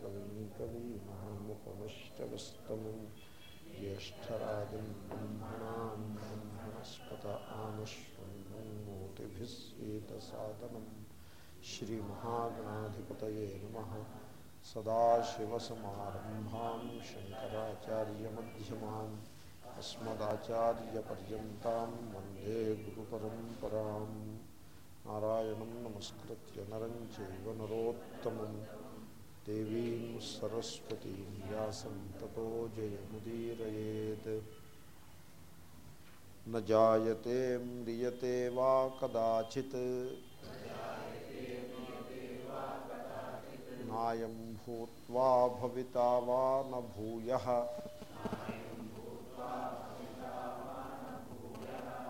कविकविं महामुखमष्टवस्तमं ज्येष्ठराजं ब्रह्मणां ब्रह्मणस्पत आमश्वन्मोतिभिस्वेतसादनं श्रीमहागणाधिपतये नमः। सदाशिवसमारम्भां शङ्कराचार्यमध्यमान् अस्मदाचार्यपर्यन्तां वंदे गुरुपरम्पराम् नारायणं नमस्कृत्य नरं దేవీం సరస్వతీం వ్యాసం తతో జయముదీరయేత్ నాయతే మ్రియతే వా కదాచిత్ నాయం భూత్వా భవితా వా నూయ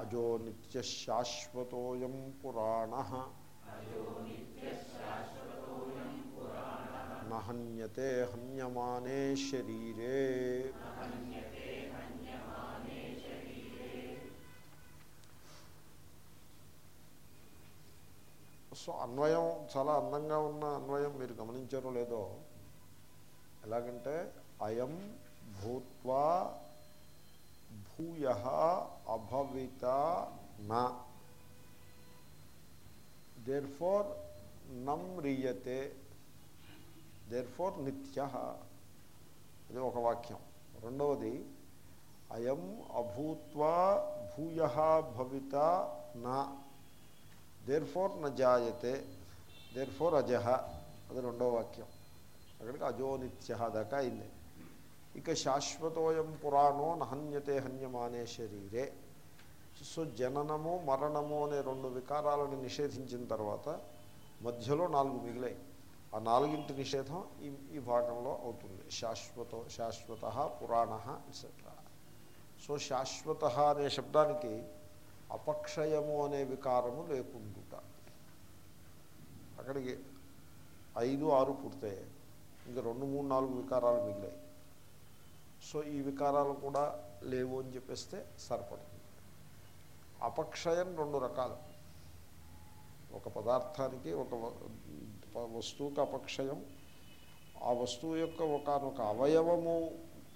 అజో నిత్యశాశ్వతోయం పురాణ నహన్యతే హన్యమానే శరీరే సో అన్వయం చాలా అందంగా ఉన్న అన్వయం మీరు గమనించారో లేదో ఎలాగంటే అయం భూత్వా భూయ అభవిత నా. దేర్ ఫోర్ నమ్రియతే దేర్ ఫోర్ నిత్య అది ఒక వాక్యం. రెండవది అయం అభూత్వా భూయ భవిత నా. దేర్ ఫోర్ న జాయతే. దేర్ ఫోర్ అజహ. అది రెండవ వాక్యం. అక్కడికి అజో నిత్య దాకా అయింది. ఇక శాశ్వతోయం పురాణో నహన్యతే హన్యమానే శరీరే. సో జననము మరణము అనే రెండు వికారాలను నిషేధించిన తర్వాత మధ్యలో నాలుగు మిగిలాయి. ఆ నాలుగింటి నిషేధం ఈ ఈ భాగంలో అవుతుంది. శాశ్వత శాశ్వత పురాణ ఎట్సెట్రా సో శాశ్వత అనే శబ్దానికి అపక్షయము అనే వికారము లేకుండుట. అక్కడికి ఐదు ఆరు పూర్తయ్యాయి ఇంకా రెండు మూడు నాలుగు వికారాలు మిగిలాయి. సో ఈ వికారాలు కూడా లేవు అని చెప్పేస్తే సరిపడుతుంది అపక్షయం రెండు రకాలు. ఒక పదార్థానికి ఒక వస్తువుకి అపక్షయం. ఆ వస్తువు యొక్క ఒకనొక అవయవము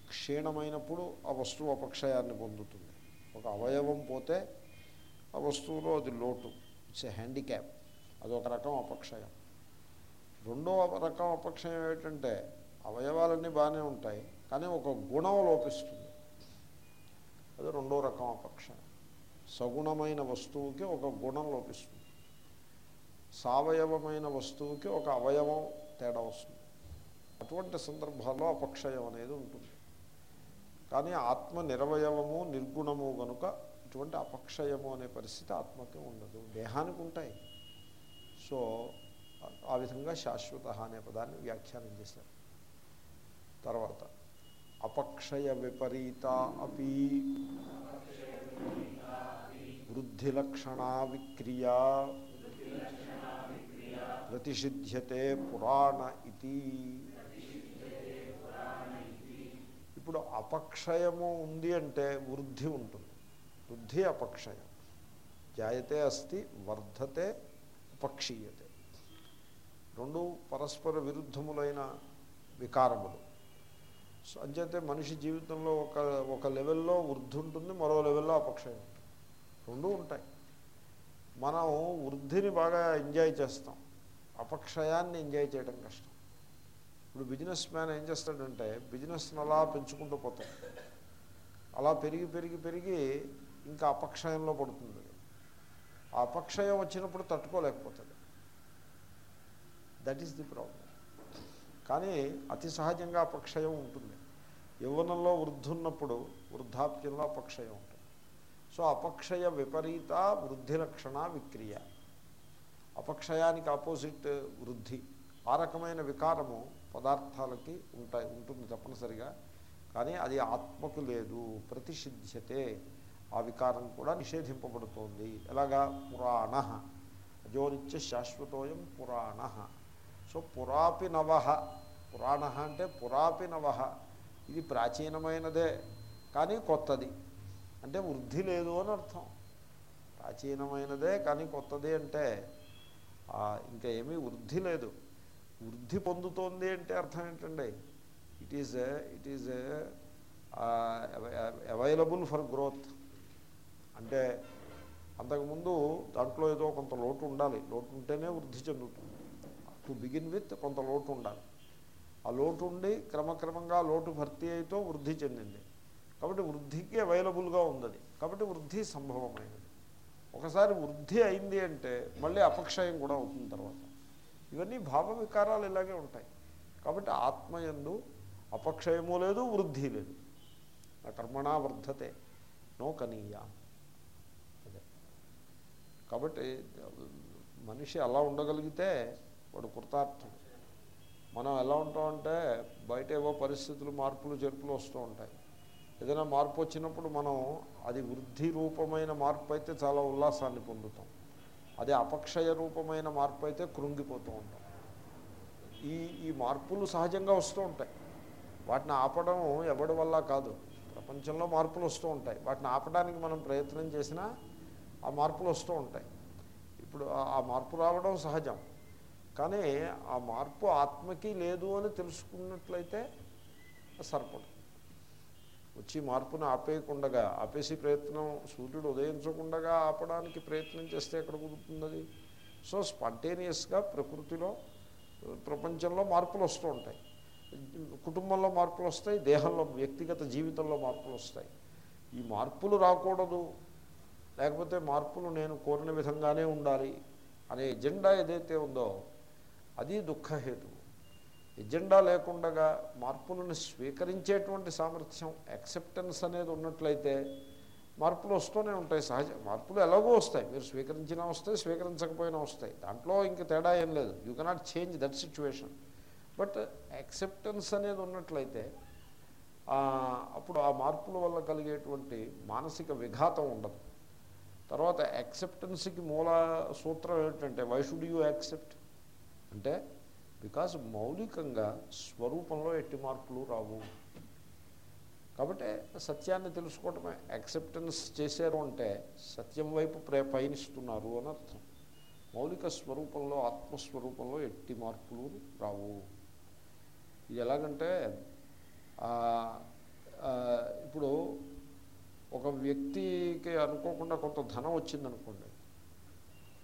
క్షీణమైనప్పుడు ఆ వస్తువు అపక్షయాన్ని పొందుతుంది. ఒక అవయవం పోతే ఆ వస్తువులో అది లోటు ఇట్స్ ఏ హ్యాండిక్యాప్ అదొక రకం అపక్షయం. రెండో రకం అపక్షయం ఏమిటంటే అవయవాలన్నీ బాగానే ఉంటాయి కానీ ఒక గుణం లోపిస్తుంది. అది రెండో రకం అపక్షయం. సగుణమైన వస్తువుకి ఒక గుణం లోపిస్తుంది. సవయవమైన వస్తువుకి ఒక అవయవం తేడా వస్తుంది. అటువంటి సందర్భాల్లో అపక్షయం అనేది ఉంటుంది. కానీ ఆత్మ నిరవయవము నిర్గుణము కనుక ఇటువంటి అపక్షయము అనే పరిస్థితి ఆత్మకి ఉండదు. దేహానికి ఉంటాయి. సో ఆ విధంగా శాశ్వత అనే పదాన్ని వ్యాఖ్యానం చేశారు. తర్వాత అపక్షయ విపరీత అపి వృద్ధిలక్షణా విక్రియా ప్రతిషిధ్యతే పురాణ ఇది ఇప్పుడు అపక్షయము ఉంది అంటే వృద్ధి ఉంటుంది. వృద్ధి అపక్షయం. జాయతే అస్తి వర్ధతే అపక్షీయతే రెండు పరస్పర విరుద్ధములైన వికారములు. సో అంచేతే మనిషి జీవితంలో ఒక ఒక లెవెల్లో వృద్ధి ఉంటుంది మరో లెవెల్లో అపక్షయం ఉంటుంది. రెండూ ఉంటాయి. మనం వృద్ధిని బాగా ఎంజాయ్ చేస్తాం. అపక్షయాన్ని ఎంజాయ్ చేయడం కష్టం. ఇప్పుడు బిజినెస్ మ్యాన్ ఏం చేస్తాడంటే బిజినెస్ని అలా పెంచుకుంటూ పోతాడు. అలా పెరిగి పెరిగి పెరిగి ఇంకా అపక్షయంలో పడుతుంది. ఆ అపక్షయం వచ్చినప్పుడు తట్టుకోలేకపోతాడు. దట్ ఈస్ ది ప్రాబ్లం కానీ అతి సహజంగా అపక్షయం ఉంటుంది. యవ్వనంలో వృద్ధున్నప్పుడు వృద్ధాప్యంలో అపక్షయం ఉంటుంది. సో అపక్షయ విపరీత వృద్ధి లక్షణ విక్రియ. అపక్షయానికి ఆపోజిట్ వృద్ధి. ఆ రకమైన వికారము పదార్థాలకి ఉంటాయి ఉంటుంది తప్పనిసరిగా. కానీ అది ఆత్మకు లేదు ప్రతిషిధ్యతే. ఆ వికారం కూడా నిషేధింపబడుతోంది. ఎలాగా? పురాణ. అజోనిత్య శాశ్వతోయం పురాణ. సో పురాపి నవ. పురాణ అంటే పురాపి నవ. ఇది ప్రాచీనమైనదే కానీ కొత్తది. అంటే వృద్ధి లేదు అని అర్థం. ప్రాచీనమైనదే కానీ కొత్తది అంటే ఇంకా ఏమీ వృద్ధి లేదు. వృద్ధి పొందుతోంది అంటే అర్థం ఏంటండి? It is it is available for growth అంటే అంతకుముందు దాంట్లో ఏదో కొంత లోటు ఉండాలి. లోటు ఉంటేనే వృద్ధి చెందుతుంది టు బిగిన్ విత్ కొంత లోటు ఉండాలి. ఆ లోటు ఉండి క్రమక్రమంగా లోటు భర్తీ అయితో వృద్ధి చెందింది. కాబట్టి వృద్ధికి అవైలబుల్గా ఉంది కాబట్టి వృద్ధి సంభవమైనది. ఒకసారి వృద్ధి అయింది అంటే మళ్ళీ అపక్షయం కూడా అవుతుంది తర్వాత. ఇవన్నీ భావ వికారాలు ఇలాగే ఉంటాయి. కాబట్టి ఆత్మయందు అపక్షయము లేదు వృద్ధి లేదు. నా కర్మణా వర్ధతే నోకనీయ అదే. కాబట్టి మనిషి అలా ఉండగలిగితే వాడు కృతార్థం. మనం ఎలా ఉంటామంటే బయట ఏవో పరిస్థితులు మార్పులు జరుపులు వస్తూ ఉంటాయి. ఏదైనా మార్పు వచ్చినప్పుడు మనం అది వృద్ధి రూపమైన మార్పు అయితే చాలా ఉల్లాసాన్ని పొందుతాం. అదే అపక్షయ రూపమైన మార్పు అయితే కృంగిపోతూ ఉంటాం. ఈ ఈ మార్పులు సహజంగా వస్తూ ఉంటాయి. వాటిని ఆపడం ఎవడి వల్ల కాదు. ప్రపంచంలో మార్పులు వస్తూ ఉంటాయి. వాటిని ఆపడానికి మనం ప్రయత్నం చేసినా ఆ మార్పులు వస్తూ ఉంటాయి. ఇప్పుడు ఆ మార్పు రావడం సహజం. కానీ ఆ మార్పు ఆత్మకి లేదు అని తెలుసుకున్నట్లయితే సరిపడుతుంది వచ్చి మార్పును ఆపేయకుండగా ఆపేసి ప్రయత్నం సూర్యుడు ఉదయించకుండగా ఆపడానికి ప్రయత్నం చేస్తే ఎక్కడ కుదురుతుంది అది సో స్పాంటేనియస్గా ప్రకృతిలో ప్రపంచంలో మార్పులు వస్తూ ఉంటాయి. కుటుంబంలో మార్పులు వస్తాయి దేహంలో వ్యక్తిగత జీవితంలో మార్పులు వస్తాయి. ఈ మార్పులు రాకూడదు. లేకపోతే మార్పులు నేను కోరిన విధంగానే ఉండాలి అనే ఎజెండా ఏదైతే ఉందో అది దుఃఖహేతు. ఎజెండా లేకుండగా మార్పులను స్వీకరించేటువంటి సామర్థ్యం యాక్సెప్టెన్స్ అనేది ఉన్నట్లయితే మార్పులు వస్తూనే ఉంటాయి సహజ మార్పులు ఎలాగో వస్తాయి. మీరు స్వీకరించినా వస్తాయి స్వీకరించకపోయినా వస్తాయి. దాంట్లో ఇంక తేడా ఏం లేదు. You cannot change that situation but acceptance అనేది ఉన్నట్లయితే అప్పుడు ఆ మార్పుల వల్ల కలిగేటువంటి మానసిక విఘాతం ఉండదు. తర్వాత యాక్సెప్టెన్స్కి మూల సూత్రం ఏంటంటే వై షుడ్ యూ యాక్సెప్ట్ అంటే బికాజ్ మౌలికంగా స్వరూపంలో ఎట్టి మార్పులు రావు. కాబట్టి సత్యాన్ని తెలుసుకోవటమే. యాక్సెప్టెన్స్ చేశారు అంటే సత్యం వైపు ప్రే పయనిస్తున్నారు అని అర్థం. మౌలిక స్వరూపంలో ఆత్మస్వరూపంలో ఎట్టి మార్పులు రావు. ఇది ఎలాగంటే ఇప్పుడు ఒక వ్యక్తికి అనుకోకుండా కొంత ధనం వచ్చిందనుకోండి.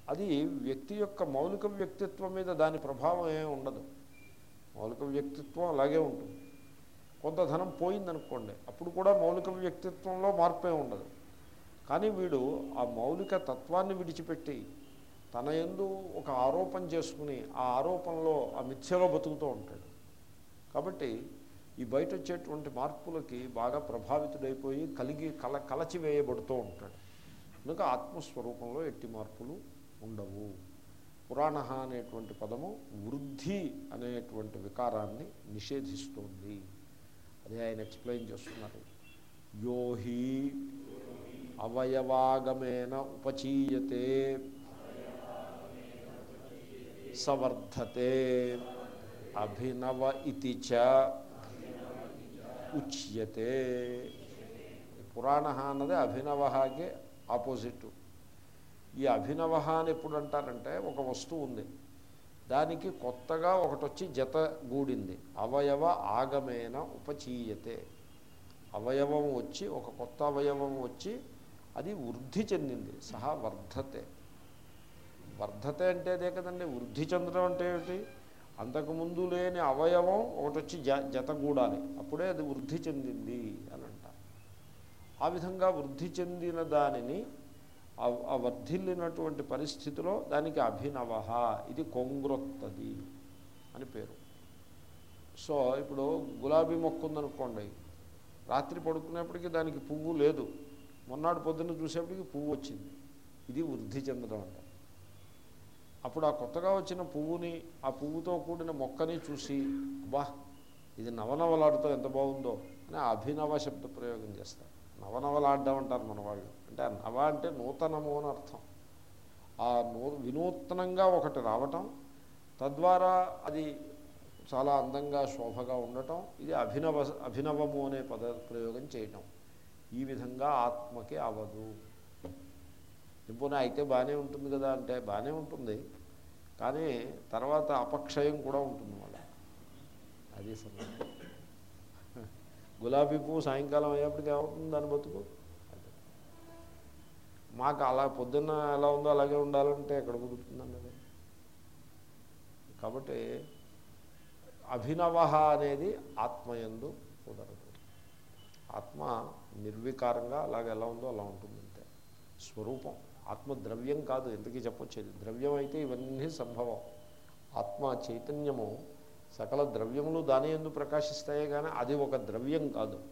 అది వ్యక్తి యొక్క మౌలిక వ్యక్తిత్వం మీద దాని ప్రభావం ఏమి ఉండదు. మౌలిక వ్యక్తిత్వం అలాగే ఉంటుంది. కొంత ధనం పోయిందనుకోండి అప్పుడు కూడా మౌలిక వ్యక్తిత్వంలో మార్పే ఉండదు. కానీ వీడు ఆ మౌలిక తత్వాన్ని విడిచిపెట్టి తన ఎందు ఒక ఆరోపణ చేసుకుని ఆ ఆరోపణలో ఆ మిథ్యలో బతుకుతూ ఉంటాడు. కాబట్టి ఈ బయట వచ్చేటువంటి మార్పులకి బాగా ప్రభావితుడైపోయి కలిగి కల కలచివేయబడుతూ ఉంటాడు. కనుక ఆత్మస్వరూపంలో ఎట్టి మార్పులు ఉండవు. పురాణ అనేటువంటి పదము వృద్ధి అనేటువంటి వికారాన్ని నిషేధిస్తోంది. అదే ఆయన ఎక్స్ప్లెయిన్ చేస్తున్నారు. యోహి అవయవాగమేన ఉపచీయతే సవర్ధతే అభినవ ఇతి చ ఉచ్యతే. పురాణ అన్నది అభినవకి ఆపోజిట్. ఈ అభినవ అని ఎప్పుడు అంటారంటే ఒక వస్తువు ఉంది. దానికి కొత్తగా ఒకటి వచ్చి జత గూడింది. అవయవ ఆగమేన ఉపచీయతే. అవయవం వచ్చి ఒక కొత్త అవయవం వచ్చి అది వృద్ధి చెందింది. సహా వర్ధతే. వర్ధతే అంటే అదే కదండి వృద్ధి చెందడం అంటే ఏమిటి? అంతకుముందు లేని అవయవం ఒకటి వచ్చి జత గూడాలి. అప్పుడే అది వృద్ధి చెందింది అని అంటారు. ఆ విధంగా వృద్ధి చెందిన దానిని ఆ వర్ధిల్లినటువంటి పరిస్థితిలో దానికి అభినవ ఇది కొంగ్రొత్తది అని పేరు. సో ఇప్పుడు గులాబీ మొక్క ఉందనుకోండి రాత్రి పడుకునేప్పటికీ దానికి పువ్వు లేదు. మొన్నాడు పొద్దున్న చూసేప్పటికి పువ్వు వచ్చింది. ఇది వృద్ధి చెందడం అంట. అప్పుడు ఆ కొత్తగా వచ్చిన పువ్వుని ఆ పువ్వుతో కూడిన మొక్కని చూసి బా ఇది నవనవలాడుతో ఎంత బాగుందో అని అభినవ శబ్ద ప్రయోగం చేస్తారు. నవనవలాడడం అంటారు మన వాళ్ళు. అంటే నవ అంటే నూతనము అని అర్థం. ఆ నూ వినూత్నంగా ఒకటి రావటం తద్వారా అది చాలా అందంగా శోభగా ఉండటం ఇది అభినవ అభినవము అనే పద ప్రయోగం చేయటం. ఈ విధంగా ఆత్మకి అవదు. ఇంపోనా అయితే బాగానే ఉంటుంది కదా అంటే బాగానే ఉంటుంది. కానీ తర్వాత అపక్షయం కూడా ఉంటుంది వాళ్ళ. అది సమయం. గులాబీ పువ్వు సాయంకాలం అయ్యేప్పటికి ఏమవుతుంది? దాని బతుకు? మాకు అలా పొద్దున్న ఎలా ఉందో అలాగే ఉండాలంటే ఎక్కడ కుదురుతుందండి అది? కాబట్టి అభినవ అనేది ఆత్మయందు కుదరదు. ఆత్మ నిర్వికారంగా అలాగే ఎలా ఉందో అలా ఉంటుంది అంతే. స్వరూపం ఆత్మ ద్రవ్యం కాదు ఎందుకీ చెప్పొచ్చేది ద్రవ్యం అయితే ఇవన్నీ సంభవం. ఆత్మ చైతన్యము సకల ద్రవ్యములు దాని ఎందు ప్రకాశిస్తాయే కానీ అది ఒక ద్రవ్యం కాదు.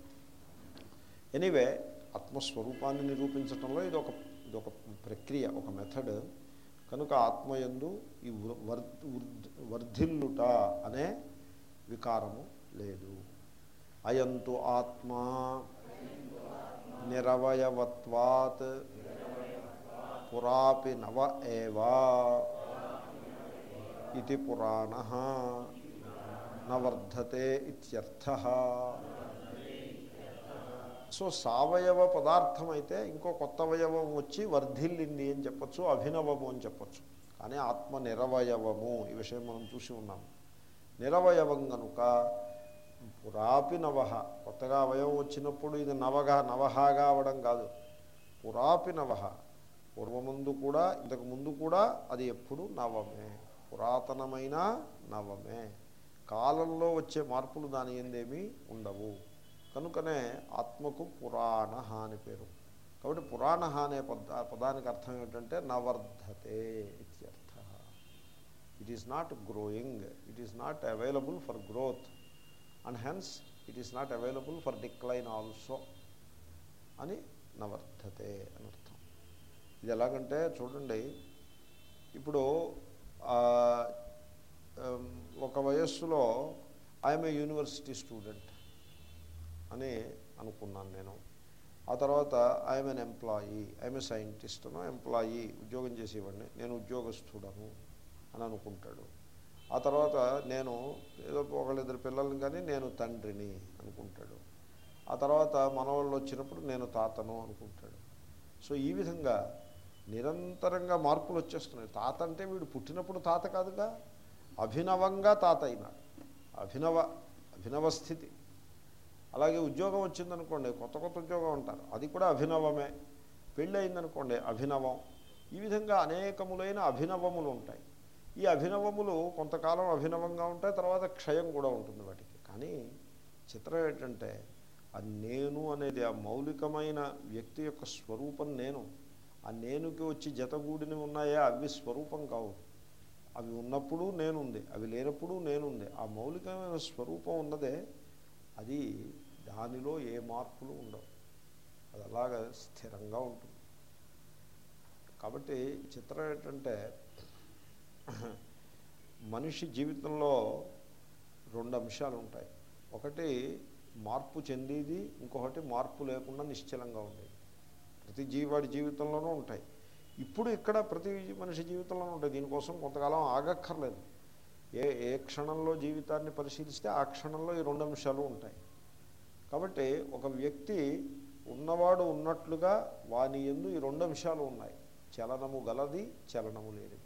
ఎనీవే ఆత్మస్వరూపాన్ని నిరూపించడంలో ఇది ఒక ఇది ఒక ప్రక్రియ ఒక మెథడ్ కనుక ఆత్మయందు ఈ వర్ధిల్లుట అనే వికారము లేదు. అయంతు ఆత్మా నిరవయవత్వాత్ పురాపి నవ ఏవా ఇది పురాణ నవర్ధతే ఇత్యర్థ. సో సావయవ పదార్థం అయితే ఇంకో కొత్త అవయవం వచ్చి వర్ధిల్లింది అని చెప్పచ్చు అభినవము అని చెప్పచ్చు. కానీ ఆత్మ నిరవయవము ఈ విషయం మనం చూసి ఉన్నాము నిరవయవం కనుక పురాపి నవహ కొత్తగా అవయవం వచ్చినప్పుడు ఇది నవగా నవహాగా అవడం కాదు. పురాపి నవహ పూర్వముందు కూడా ఇంతకు ముందు కూడా అది ఎప్పుడు నవమే. పురాతనమైన నవమే. కాలంలో వచ్చే మార్పులు దాని ఏందేమీ ఉండవు. కనుకనే ఆత్మకు పురాణ అని పేరు. కాబట్టి పురాణ అనే పద పదానికి అర్థం ఏమిటంటే నవర్ధతే ఇత్యర్థ it is not growing it is not available for growth and hence it is not available for decline also అని నవర్ధతే అని అర్థం. ఇది ఎలాగంటే చూడండి ఇప్పుడు ఒక వయస్సులో ఐఎమ్ ఏ యూనివర్సిటీ స్టూడెంట్ అని అనుకున్నాను నేను. ఆ తర్వాత I'm an employee I'm a సైంటిస్ట్ను employee ఉద్యోగం చేసేవాడిని. నేను ఉద్యోగస్తుడను అని అనుకుంటాడు. ఆ తర్వాత నేను ఏదో ఒకళ్ళిద్దరు పిల్లల్ని కానీ నేను తండ్రిని అనుకుంటాడు. ఆ తర్వాత మనవాళ్ళు వచ్చినప్పుడు నేను తాతను అనుకుంటాడు. సో ఈ విధంగా నిరంతరంగా మార్పులు వచ్చేస్తున్నాయి. తాత అంటే వీడు పుట్టినప్పుడు తాత కాదుగా అభినవంగా తాత అయినాడు. అభినవ అభినవ స్థితి. అలాగే ఉద్యోగం వచ్చిందనుకోండి కొత్త కొత్త ఉద్యోగం అంటారు. అది కూడా అభినవమే. పెళ్ళి అయిందనుకోండి అభినవం. ఈ విధంగా అనేకములైన అభినవములు ఉంటాయి. ఈ అభినవములు కొంతకాలం అభినవంగా ఉంటాయి తర్వాత క్షయం కూడా ఉంటుంది వాటికి. కానీ చిత్రం ఏంటంటే ఆ నేను అనేది ఆ మౌలికమైన వ్యక్తి యొక్క స్వరూపం నేను. ఆ నేనుకి వచ్చి జతగూడిని ఉన్నాయా అవి స్వరూపం కావు. అవి ఉన్నప్పుడు నేనుంది అవి లేనప్పుడు నేనుంది. ఆ మౌలికమైన స్వరూపం ఉన్నదే అది దానిలో ఏ మార్పులు ఉండవు. అది అలాగ స్థిరంగా ఉంటుంది. కాబట్టి చిత్రం ఏంటంటే మనిషి జీవితంలో రెండు అంశాలు ఉంటాయి. ఒకటి మార్పు చెందేది ఇంకొకటి మార్పు లేకుండా నిశ్చలంగా ఉండేది. ప్రతి జీవాడి జీవితంలోనూ ఉంటాయి. ఇప్పుడు ఇక్కడ ప్రతి మనిషి జీవితంలోనూ ఉంటాయి. దీనికోసం కొంతకాలం ఆగక్కర్లేదు. ఏ ఏ క్షణంలో జీవితాన్ని పరిశీలిస్తే ఆ క్షణంలో ఈ రెండు అంశాలు ఉంటాయి. కాబట్టి ఒక వ్యక్తి ఉన్నవాడు ఉన్నట్లుగా వాని ఎందు ఈ రెండు అంశాలు ఉన్నాయి. చలనము గలది చలనము లేనిది.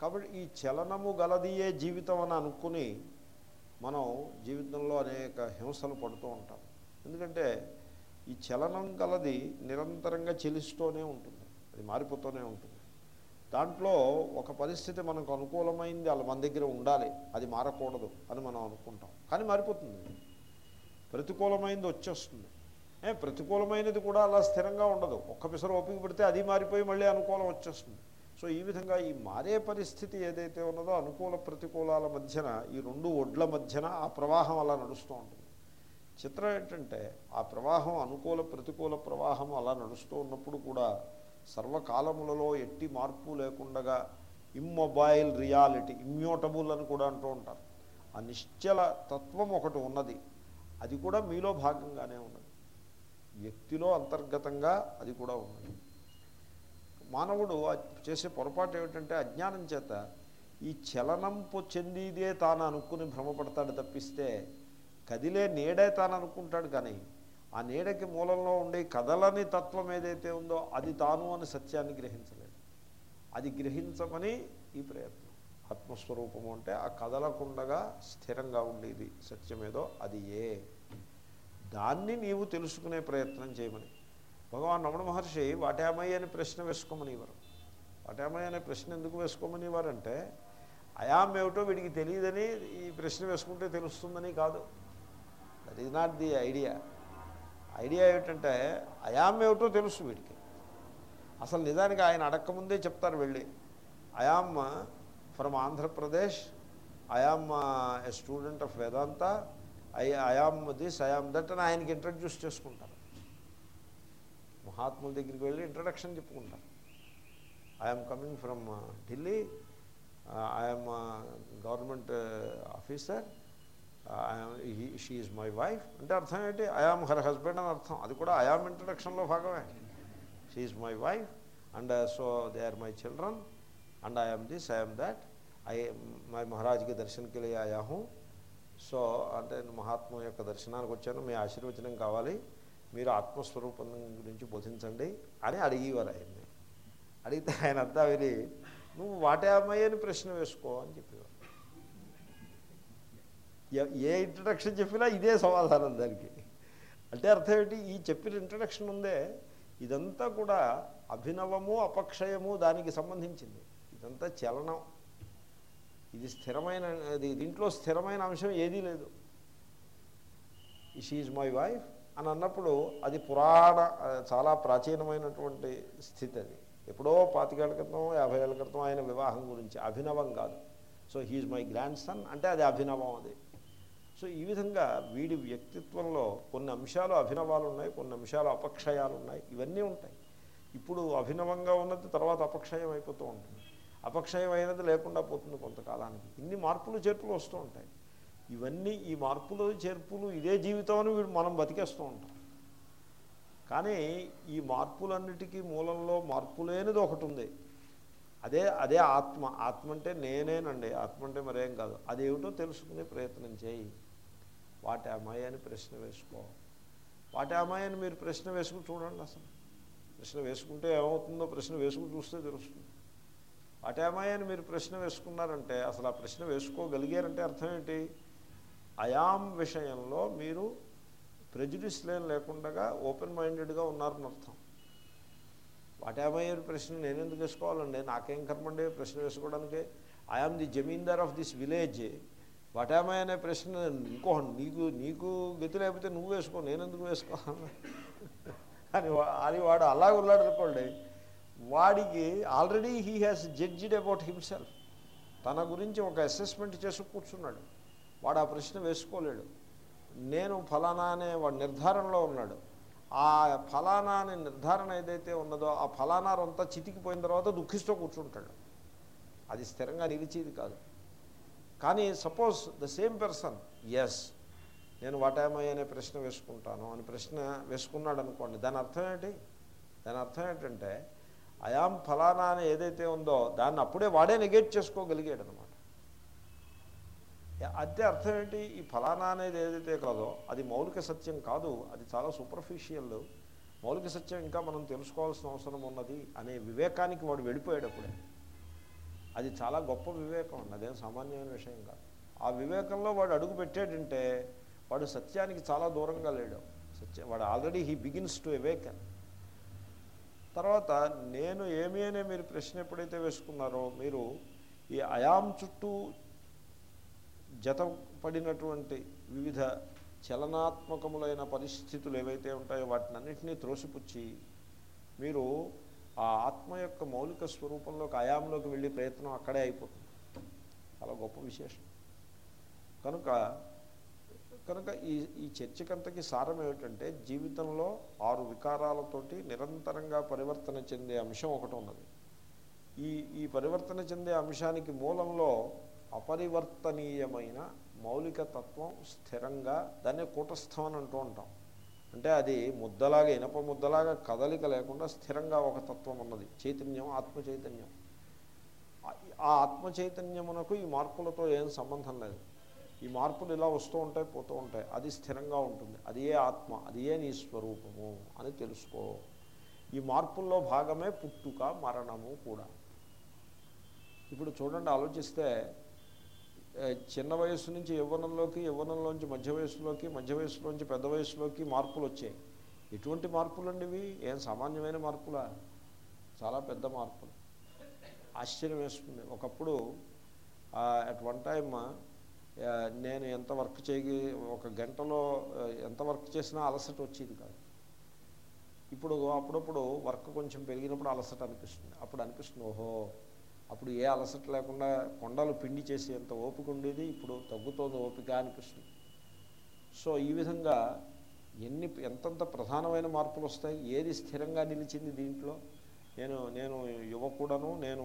కాబట్టి ఈ చలనము గలదియే జీవితం అని అనుకుని మనం జీవితంలో అనేక హింసలు పడుతూ ఉంటాం. ఎందుకంటే ఈ చలనం గలది నిరంతరంగా చెలిస్తూనే ఉంటుంది. అది మారిపోతూనే ఉంటుంది. దాంట్లో ఒక పరిస్థితి మనకు అనుకూలమైంది వాళ్ళ మన దగ్గర ఉండాలి. అది మారకూడదు అని మనం అనుకుంటాం. కానీ మారిపోతుంది. ప్రతికూలమైనది వచ్చేస్తుంది. ఏ ప్రతికూలమైనది కూడా అలా స్థిరంగా ఉండదు. ఒక్క పిసరు ఓపిక పెడితే అది మారిపోయి మళ్ళీ అనుకూలం వచ్చేస్తుంది. సో ఈ విధంగా ఈ మారే పరిస్థితి ఏదైతే ఉన్నదో అనుకూల ప్రతికూలాల మధ్యన ఈ రెండు ఒడ్ల మధ్యన ఆ ప్రవాహం అలా నడుస్తూ ఉంటుంది. చిత్రం ఏంటంటే ఆ ప్రవాహం అనుకూల ప్రతికూల ప్రవాహం అలా నడుస్తూ ఉన్నప్పుడు కూడా సర్వకాలములలో ఎట్టి మార్పు లేకుండగా ఇమ్మొబైల్ రియాలిటీ ఇమ్యూటబుల్ అని కూడా అంటూ ఉంటారు. ఆ నిశ్చల తత్వం ఒకటి ఉన్నది. అది కూడా మీలో భాగంగానే ఉన్నది. వ్యక్తిలో అంతర్గతంగా అది కూడా ఉన్నది. మానవుడు చేసే పొరపాటు ఏమిటంటే అజ్ఞానం చేత ఈ చలనంపు చెందిదే తాను అనుకుని భ్రమపడతాడు తప్పిస్తే కదిలే నీడే తాను అనుకుంటాడు కానీ ఆ నీడకి మూలంలో ఉండే కదలని తత్వం ఏదైతే ఉందో అది తాను అని సత్యాన్ని గ్రహించలేదు. అది గ్రహించమని ఈ ప్రయత్నం. ఆత్మస్వరూపము అంటే ఆ కదలకుండగా స్థిరంగా ఉండేది సత్యమేదో అది ఏ. దాన్ని నీవు తెలుసుకునే ప్రయత్నం చేయమని. భగవాన్ రమణ మహర్షి వాటేమయ్య అని ప్రశ్న వేసుకోమనివారు. వాటేమయ్య అనే ప్రశ్న ఎందుకు వేసుకోమనివారంటే అయాం ఏమిటో వీడికి తెలియదని ఈ ప్రశ్న వేసుకుంటే తెలుస్తుందని కాదు. That is not the idea idea ఏమిటంటే అయాం ఏమిటో తెలుసు వీడికి. అసలు నిజానికి ఆయన అడక్కముందే చెప్తారు వెళ్ళి. I'm from Andhra Pradesh. I'm a student of Vedanta. I I'm this I'm that అని ఆయనకి ఇంట్రడ్యూస్ చేసుకుంటారు. మహాత్ముల దగ్గరికి వెళ్ళి ఇంట్రడక్షన్ చెప్పుకుంటారు. I'm coming from Delhi I'm government officer she is my wife అంటే అర్థం ఏంటి? ఐఆమ్ హర్ హస్బెండ్ అని అర్థం. అది కూడా ఐఆమ్ ఇంట్రడక్షన్లో భాగమే. She is my wife and so they are my children and I'm this I'm that I my మహారాజ్కి దర్శనకి వెళ్ళి ఆయా హూ సో అంటే మహాత్మ యొక్క దర్శనానికి వచ్చాను. మీ ఆశీర్వచనం కావాలి. మీరు ఆత్మస్వరూపం గురించి బోధించండి అని అడిగేవారు ఆయన్ని. అడిగితే ఆయన అంతా విని నువ్వు వాటే అని ప్రశ్న వేసుకో అని చెప్పేవారు. ఏ ఇంట్రడక్షన్ చెప్పినా ఇదే సమాధానం దానికి. అంటే అర్థం ఏంటి? ఈ చెప్పిన ఇంట్రడక్షన్ ఉందే ఇదంతా కూడా అభినవము అపక్షయము దానికి సంబంధించింది. ఇదంతా చలనం. ఇది స్థిరమైన అది దీంట్లో స్థిరమైన అంశం ఏదీ లేదు. షీఈ్ మై వైఫ్ అని అన్నప్పుడు అది పురాణ చాలా ప్రాచీనమైనటువంటి స్థితి అది. ఎప్పుడో పాతికేళ్ళ క్రితం యాభై ఏళ్ళ క్రితం ఆయన వివాహం గురించి అభినవం కాదు. సో హీఈ్ మై గ్రాండ్ సన్ అంటే అది అభినవం అది. సో ఈ విధంగా వీడి వ్యక్తిత్వంలో కొన్ని అంశాలు అభినవాలు ఉన్నాయి కొన్ని అంశాలు అపక్షయాలు ఉన్నాయి ఇవన్నీ ఉంటాయి. ఇప్పుడు అభినవంగా ఉన్నది తర్వాత అపక్షయం అయిపోతూ ఉంటుంది. అపక్షయమైనది లేకుండా పోతుంది కొంతకాలానికి. ఇన్ని మార్పులు చేర్పులు వస్తూ ఉంటాయి. ఇవన్నీ ఈ మార్పులు చేర్పులు ఇదే జీవితం అని వీడు మనం బతికేస్తూ ఉంటాం. కానీ ఈ మార్పులన్నిటికీ మూలంలో మార్పు లేనిది ఒకటి ఉంది. అదే అదే ఆత్మ. ఆత్మ అంటే నేనేనండి. ఆత్మ అంటే మరేం కాదు. అదేమిటో తెలుసుకునే ప్రయత్నం చేయి. వాటి అమ్మాయి అని ప్రశ్న వేసుకో. వాటి అమ్మాయి అని మీరు ప్రశ్న వేసుకుని చూడండి అసలు. ప్రశ్న వేసుకుంటే ఏమవుతుందో ప్రశ్న వేసుకుని చూస్తే తెలుస్తుంది. అని మీరు ప్రశ్న వేసుకున్నారంటే అసలు ఆ ప్రశ్న వేసుకోగలిగారంటే అర్థం ఏంటి? అయాం విషయంలో మీరు ప్రెజుడిస్ లేని లేకుండా ఓపెన్ మైండెడ్గా ఉన్నారని అర్థం. వాటేమయ్యే ప్రశ్న నేను ఎందుకు వేసుకోవాలండి? నాకేం కర్మండి ప్రశ్న వేసుకోవడానికి? I'm the zamindar of this village వాటేమయ్య అనే ప్రశ్న ఇంకో నీకు నీకు గతి లేకపోతే నువ్వు వేసుకో నేను ఎందుకు వేసుకోవాలి అని వా- వాడు అలాగ ఉన్నాడు అనుకోండి. వాడికి already he has judged about himself తన గురించి ఒక అసెస్మెంట్ చేసి కూర్చున్నాడు. వాడు ఆ ప్రశ్న వేసుకోలేడు. నేను ఫలానా అనే వాడు నిర్ధారణలో ఉన్నాడు. ఆ ఫలానా అనే నిర్ధారణ ఏదైతే ఉన్నదో ఆ ఫలానారంతా చితికిపోయిన తర్వాత దుఃఖిస్తూ కూర్చుంటాడు. అది స్థిరంగా నిలిచేది కాదు. కానీ suppose the same person yes నేను వాటామై అనే ప్రశ్న వేసుకుంటాను. అని ప్రశ్న వేసుకున్నాడు అనుకోండి దాని అర్థం ఏంటి? దాని అర్థం ఏంటంటే అయాం ఫలానా అని ఏదైతే ఉందో దాన్ని అప్పుడే వాడే నెగేట్ చేసుకోగలిగాడు అనమాట అంతే అర్థం ఏంటి? ఈ ఫలానా అనేది ఏదైతే కాదో అది మౌలిక సత్యం కాదు అది చాలా సూపర్ఫిషియల్ మౌలిక సత్యం ఇంకా మనం తెలుసుకోవాల్సిన అవసరం ఉన్నది అనే వివేకానికి వాడు వెళ్ళిపోయాడు అప్పుడే. అది చాలా గొప్ప వివేకం అండి అదేం సామాన్యమైన విషయం కాదు. ఆ వివేకంలో వాడు అడుగు పెట్టాడంటే వాడు సత్యానికి చాలా దూరంగా లేడు. సత్యం వాడు already he begins to awaken. తర్వాత నేను ఏమి అనే మీరు ప్రశ్న ఎప్పుడైతే వేసుకున్నారో మీరు ఈ అయాం చుట్టూ జత పడినటువంటి వివిధ చలనాత్మకములైన పరిస్థితులు ఏవైతే ఉంటాయో వాటిని అన్నింటినీ త్రోసిపుచ్చి మీరు ఆ ఆత్మ యొక్క మౌలిక స్వరూపంలోకి అయాంలోకి వెళ్ళే ప్రయత్నం అక్కడే అయిపోతుంది. చాలా గొప్ప విశేషం. కనుక కనుక ఈ ఈ చర్చకంతకి సారం ఏమిటంటే జీవితంలో ఆరు వికారాలతోటి నిరంతరంగా పరివర్తన చెందే అంశం ఒకటి ఉన్నది. ఈ ఈ పరివర్తన చెందే అంశానికి మూలంలో అపరివర్తనీయమైన మౌలిక తత్వం స్థిరంగా దాన్ని కూటస్థం అని అంటూ ఉంటాం. అంటే అది ముద్దలాగా ఇనప ముద్దలాగా కదలిక లేకుండా స్థిరంగా ఒక తత్వం ఉన్నది. చైతన్యం ఆత్మ చైతన్యం ఆ- ఆ ఆత్మ చైతన్యమునకు ఈ మార్పులతో ఏం సంబంధం లేదు. ఈ మార్పులు ఇలా వస్తూ ఉంటాయి పోతూ ఉంటాయి. అది స్థిరంగా ఉంటుంది. అది ఏ ఆత్మ అది ఏ నీ స్వరూపము అని తెలుసుకో. ఈ మార్పుల్లో భాగమే పుట్టుక మరణము కూడా. ఇప్పుడు చూడండి ఆలోచిస్తే చిన్న వయస్సు నుంచి యవ్వనంలోకి యవ్వనంలోంచి మధ్య వయసులోకి మధ్య వయసులోంచి పెద్ద వయసులోకి మార్పులు వచ్చాయి. ఎటువంటి మార్పులు అండి ఇవి? ఏం సామాన్యమైన మార్పులా? చాలా పెద్ద మార్పులు. ఆశ్చర్యం వేస్తుంది. ఒకప్పుడు అట్ వన్ టైమ్ నేను ఎంత వర్క్ చేయ ఒక గంటలో ఎంత వర్క్ చేసినా అలసట వచ్చేది కాదు. ఇప్పుడు అప్పుడప్పుడు వర్క్ కొంచెం పెరిగినప్పుడు అలసట అనిపిస్తుంది. అప్పుడు అనిపిస్తుంది ఓహో అప్పుడు ఏ అలసట లేకుండా కొండలు పిండి చేసేంత ఓపిక ఉండేది ఇప్పుడు తగ్గుతోంది ఓపిక అనిపిస్తుంది. సో ఈ విధంగా ఎన్ని ఎంతంత ప్రధానమైన మార్పులు వస్తాయి ఏది స్థిరంగా నిలిచింది దీంట్లో? నేను నేను యువకుడను నేను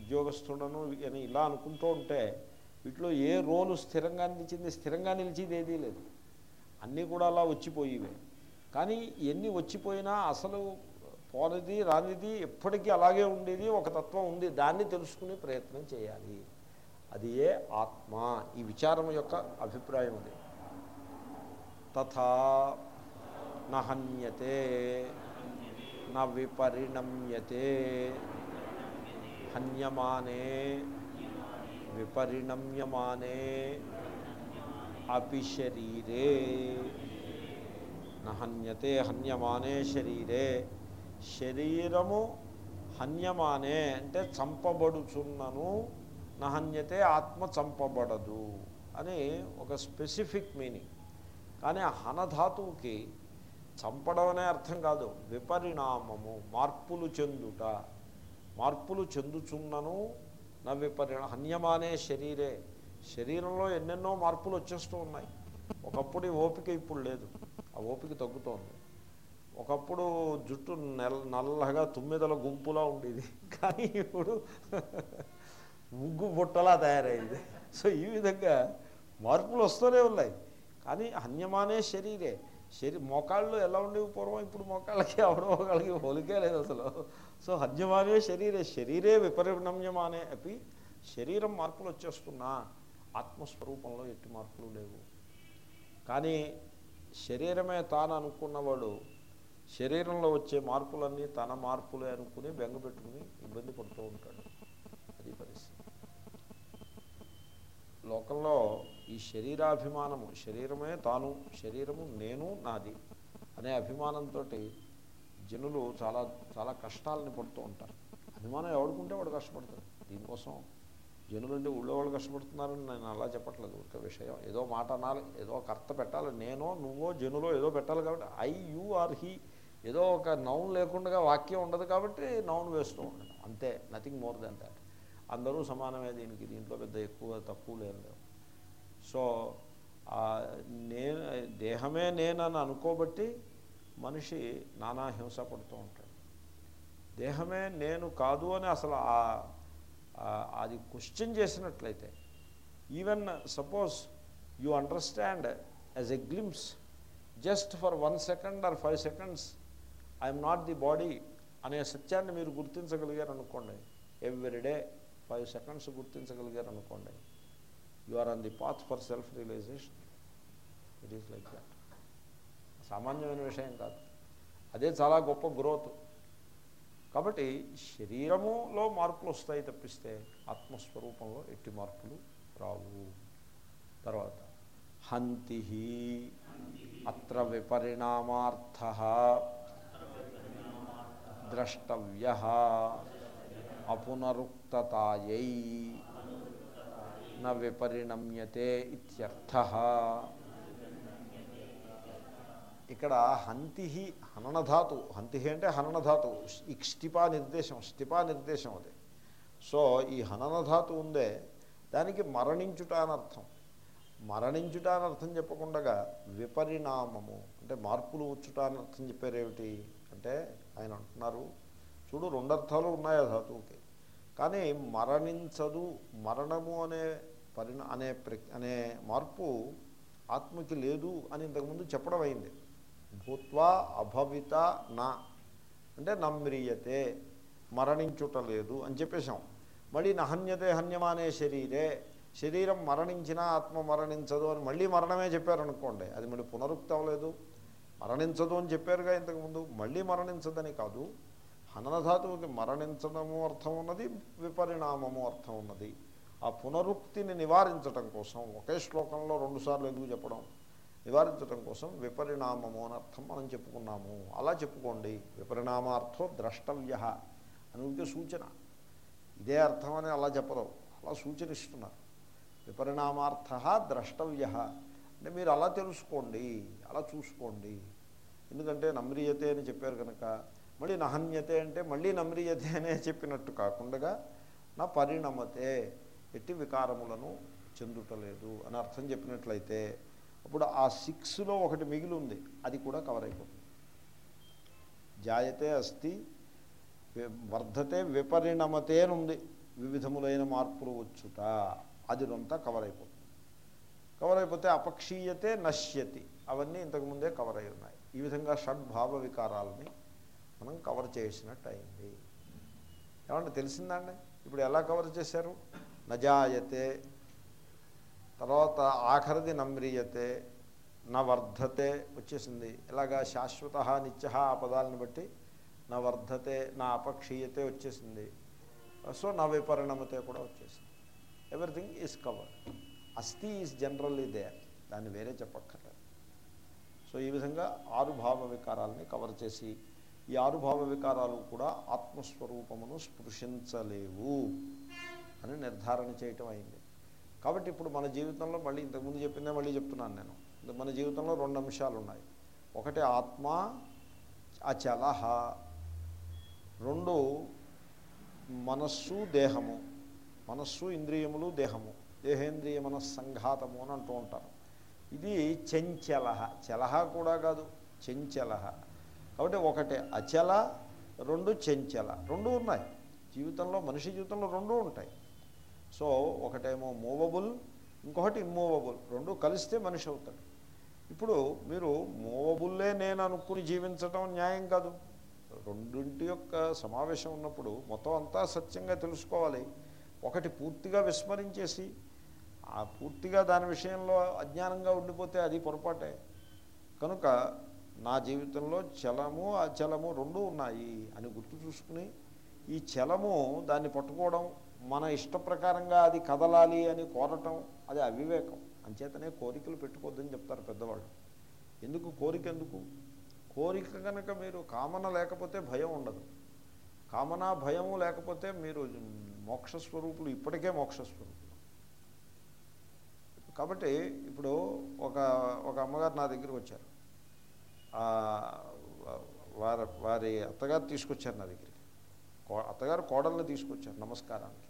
ఉద్యోగస్తుడను అని ఇలా అనుకుంటూ ఉంటే వీటిలో ఏ రోలు స్థిరంగా నిలిచింది స్థిరంగా నిలిచేది ఏదీ లేదు. అన్నీ కూడా అలా వచ్చిపోయేవే కానీ ఎన్ని వచ్చిపోయినా అసలు పోనిది రానిది ఎప్పటికీ అలాగే ఉండేది ఒక తత్వం ఉంది. దాన్ని తెలుసుకునే ప్రయత్నం చేయాలి. అది ఏ ఆత్మ? ఈ విచారం యొక్క అభిప్రాయం అది. తథా నహన్యతే న విపరిణమ్యతే హన్యమానే విపరిణమ్యమానే అపి శరీరే. నహన్యతే హన్యమానే శరీరే. శరీరము హన్యమానే అంటే చంపబడుచున్నను నహన్యతే ఆత్మ చంపబడదు అని ఒక స్పెసిఫిక్ మీనింగ్. కానీ హనధాతువుకి చంపడం అనే అర్థం కాదు. విపరిణామము మార్పులు చెందుట మార్పులు చెందుచున్నను నా విపరిణ హన్యమానే శరీరే. శరీరంలో ఎన్నెన్నో మార్పులు వచ్చేస్తూ ఉన్నాయి. ఒకప్పుడు ఓపిక ఇప్పుడు లేదు. ఆ ఓపిక తగ్గుతోంది. ఒకప్పుడు జుట్టు నెల నల్లగా తుమ్మెదల గుంపులా ఉండేది. కానీ ఇప్పుడు ముగ్గు బుట్టలా తయారైంది. సో ఈ విధంగా మార్పులు వస్తూనే ఉన్నాయి. కానీ హన్యమానే శరీరే. శరీ మోకాళ్ళు ఎలా ఉండేవి పూర్వం? ఇప్పుడు మోకాళ్ళకి ఎవడో ఒకళ్ళకి హోలికే లేదు అసలు. సో హద్యమానే శరీరే శరీరే విపరిణమ్యమానే అపి శరీరం మార్పులు వచ్చేస్తున్నా. ఆత్మస్వరూపంలో ఎట్టి మార్పులు లేవు. కానీ శరీరమే తాను అనుకున్నవాడు శరీరంలో వచ్చే మార్పులన్నీ తన మార్పులే అనుకుని బెంగ పెట్టుకుని ఇబ్బంది పడుతూ ఉంటాడు. అది పరిస్థితి. లోకంలో ఈ శరీరాభిమానము శరీరమే తాను శరీరము నేను నాది అనే అభిమానంతో జనులు చాలా చాలా కష్టాలని పడుతూ ఉంటారు. అభిమానం ఎవడుకుంటే వాడు కష్టపడతాడు. దీనికోసం జనులు అంటే ఊళ్ళో వాళ్ళు కష్టపడుతున్నారని నేను అలా చెప్పట్లేదు. ఒక విషయం ఏదో మాట అనాలి ఏదో కర్త పెట్టాలి. నేనో నువ్వో జనులో ఏదో పెట్టాలి కాబట్టి ఐ యు ఆర్ హీ ఏదో ఒక నౌన్ లేకుండా వాక్యం ఉండదు కాబట్టి నౌన్ వేస్తూ ఉండడం అంతే నథింగ్ మోర్ దెన్ దాట్. అందరూ సమానమే దీనికి దీంట్లో పెద్ద ఎక్కువ తక్కువ లేదు సో నేను దేహమే నేనని అనుకోబట్టి మనిషి నానా హింస పడుతూ ఉంటాడు. దేహమే నేను కాదు అని అసలు అది క్వశ్చన్ చేసినట్లయితే even suppose you understand as a glimpse just for one second or five seconds I'm not the body అనే సత్యాన్ని మీరు గుర్తించగలిగారు అనుకోండి. ఎవ్రీడే ఫైవ్ సెకండ్స్ గుర్తించగలిగారు అనుకోండి. You are on the path for self realization. It is like that. సామాన్యమైన విషయం కాదు. అదే చాలా గొప్ప గ్రోత్. కాబట్టి శరీరములో మార్పులు వస్తాయి తప్పిస్తే ఆత్మస్వరూపంలో ఎట్టి మార్పులు రావు. తర్వాత హంతి అత్ర విపరిణామార్థ ద్రష్టవ్య అపునరుక్తతాయై న విపరిణమ్యతే ఇత్యర్థ ఇక్కడ హంతి హననధాతు హంతి అంటే హననధాతు ఈ స్టిపా నిర్దేశం స్టిపా నిర్దేశం అది. సో ఈ హననధాతు ఉందే దానికి మరణించుట అని అర్థం మరణించుట అని అర్థం చెప్పకుండా విపరిణామము అంటే మార్పులు వచ్చుట అని అర్థం చెప్పారేమిటి? అంటే ఆయన అంటున్నారు చూడు రెండు అర్థాలు ఉన్నాయి ఆ ధాతువుకి. కానీ మరణించదు మరణము అనే పరిణ అనే ప్ర అనే మార్పు ఆత్మకి లేదు అని ఇంతకుముందు చెప్పడం అయింది. భూత్వా అభవిత నా. అంటే నమ్రియతే మరణించుట లేదు అని చెప్పేశాం. మళ్ళీ నహన్యతే హన్యమానే శరీరే శరీరం మరణించినా ఆత్మ మరణించదు అని మళ్ళీ మరణమే చెప్పారనుకోండి. అది మళ్ళీ పునరుక్తి అవ్వలేదు మరణించదు అని చెప్పారుగా ఇంతకుముందు. మళ్ళీ మరణించదని కాదు. హననధాతువుకి మరణించడము అర్థం ఉన్నది విపరిణామము అర్థం ఉన్నది. ఆ పునరుక్తిని నివారించటం కోసం ఒకే శ్లోకంలో రెండుసార్లు ఎందుకు చెప్పడం? నివారించటం కోసం విపరిణామము అని అర్థం మనం చెప్పుకున్నాము. అలా చెప్పుకోండి. విపరిణామార్థో ద్రష్టవ్య అని ఉంటే సూచన. ఇదే అర్థం అని అలా చెప్పరు. అలా సూచనిస్తున్నారు. విపరిణామార్థ ద్రష్టవ్య. అంటే మీరు అలా తెలుసుకోండి. అలా చూసుకోండి. ఎందుకంటే నమ్రియతే అని చెప్పారు కనుక మళ్ళీ నహన్యతే అంటే మళ్ళీ నమ్రియతే అనే చెప్పినట్టు కాకుండా నా పరిణమతే ఎట్టి వికారములను చెందుటలేదు అని అర్థం చెప్పినట్లయితే అప్పుడు ఆ సిక్స్లో ఒకటి మిగిలి ఉంది అది కూడా కవర్ అయిపోతుంది జాయతే అస్తి వర్ధతే విపరిణమతే ఉంది. వివిధములైన మార్పులు వచ్చుట. అది రొంతా కవర్ అయిపోతుంది కవర్ అయిపోతే అపక్షీయతే నశ్యతి. అవన్నీ ఇంతకుముందే కవర్ అయి ఉన్నాయి. ఈ విధంగా షడ్భావ వికారాలని మనం కవర్ చేసినట్టు అయింది ఏమంటే తెలిసిందండి ఇప్పుడు ఎలా కవర్ చేశారు? నజాయతే తర్వాత ఆఖరిది నమ్రియతే నా వర్ధతే వచ్చేసింది. ఇలాగా శాశ్వత నిత్య ఆ పదాలను బట్టి నా వర్ధతే నా అపక్షీయతే వచ్చేసింది. సో నా విపరిణమతే కూడా వచ్చేసింది. ఎవ్రీథింగ్ ఈజ్ కవర్ అస్థి ఈజ్ జనరల్లీ దేర్ దాన్ని వేరే చెప్పక్కర్లేదు. సో ఈ విధంగా ఆరు భావ వికారాలని కవర్ చేసి ఈ ఆరు భావ వికారాలు కూడా ఆత్మస్వరూపమును స్పృశించలేవు అని నిర్ధారణ చేయటం అయింది. కాబట్టి ఇప్పుడు మన జీవితంలో మళ్ళీ ఇంతకుముందు చెప్పిందే మళ్ళీ చెప్తున్నాను నేను. మన జీవితంలో రెండు అంశాలు ఉన్నాయి. ఒకటి ఆత్మ అచలహ రెండు మనస్సు దేహము. మనస్సు ఇంద్రియములు దేహము. దేహేంద్రియ మనస్సంఘాతము అని అంటూ ఉంటారు. ఇది చెంచలహ. చలహ కూడా కాదు చెంచలహ. కాబట్టి ఒకటి అచల రెండు చెంచల. రెండు ఉన్నాయి. జీవితంలో మనిషి జీవితంలో రెండు ఉంటాయి. సో ఒకటేమో మూవబుల్ ఇంకొకటి ఇమ్మూవబుల్ రెండు కలిస్తే మనిషి అవుతాడు. ఇప్పుడు మీరు మూవబుల్లే నేను అనుకుని జీవించడం న్యాయం కాదు. రెండింటి యొక్క సమావేశం ఉన్నప్పుడు మొత్తం అంతా సత్యంగా తెలుసుకోవాలి. ఒకటి పూర్తిగా విస్మరించేసి ఆ పూర్తిగా దాని విషయంలో అజ్ఞానంగా ఉండిపోతే అది పొరపాటే. కనుక నా జీవితంలో చలము అచలము రెండు ఉన్నాయి అని గుర్తు చూసుకుని ఈ చలము దాన్ని పట్టుకోవడం మన ఇష్ట ప్రకారంగా అది కదలాలి అని కోరటం అది అవివేకం. అంచేతనే కోరికలు పెట్టుకోవద్దని చెప్తారు పెద్దవాళ్ళు. ఎందుకు కోరిక ఎందుకు కోరిక కనుక మీరు కామన లేకపోతే భయం ఉండదు. కామన భయము లేకపోతే మీరు మోక్షస్వరూపులు ఇప్పటికే మోక్షస్వరూపులు. కాబట్టి ఇప్పుడు ఒక ఒక అమ్మగారు నా దగ్గరికి వచ్చారు. వారి వారి అత్తగారు తీసుకొచ్చారు నా దగ్గరికి. కో- అత్తగారు కోడల్ని తీసుకొచ్చారు నమస్కారాన్ని.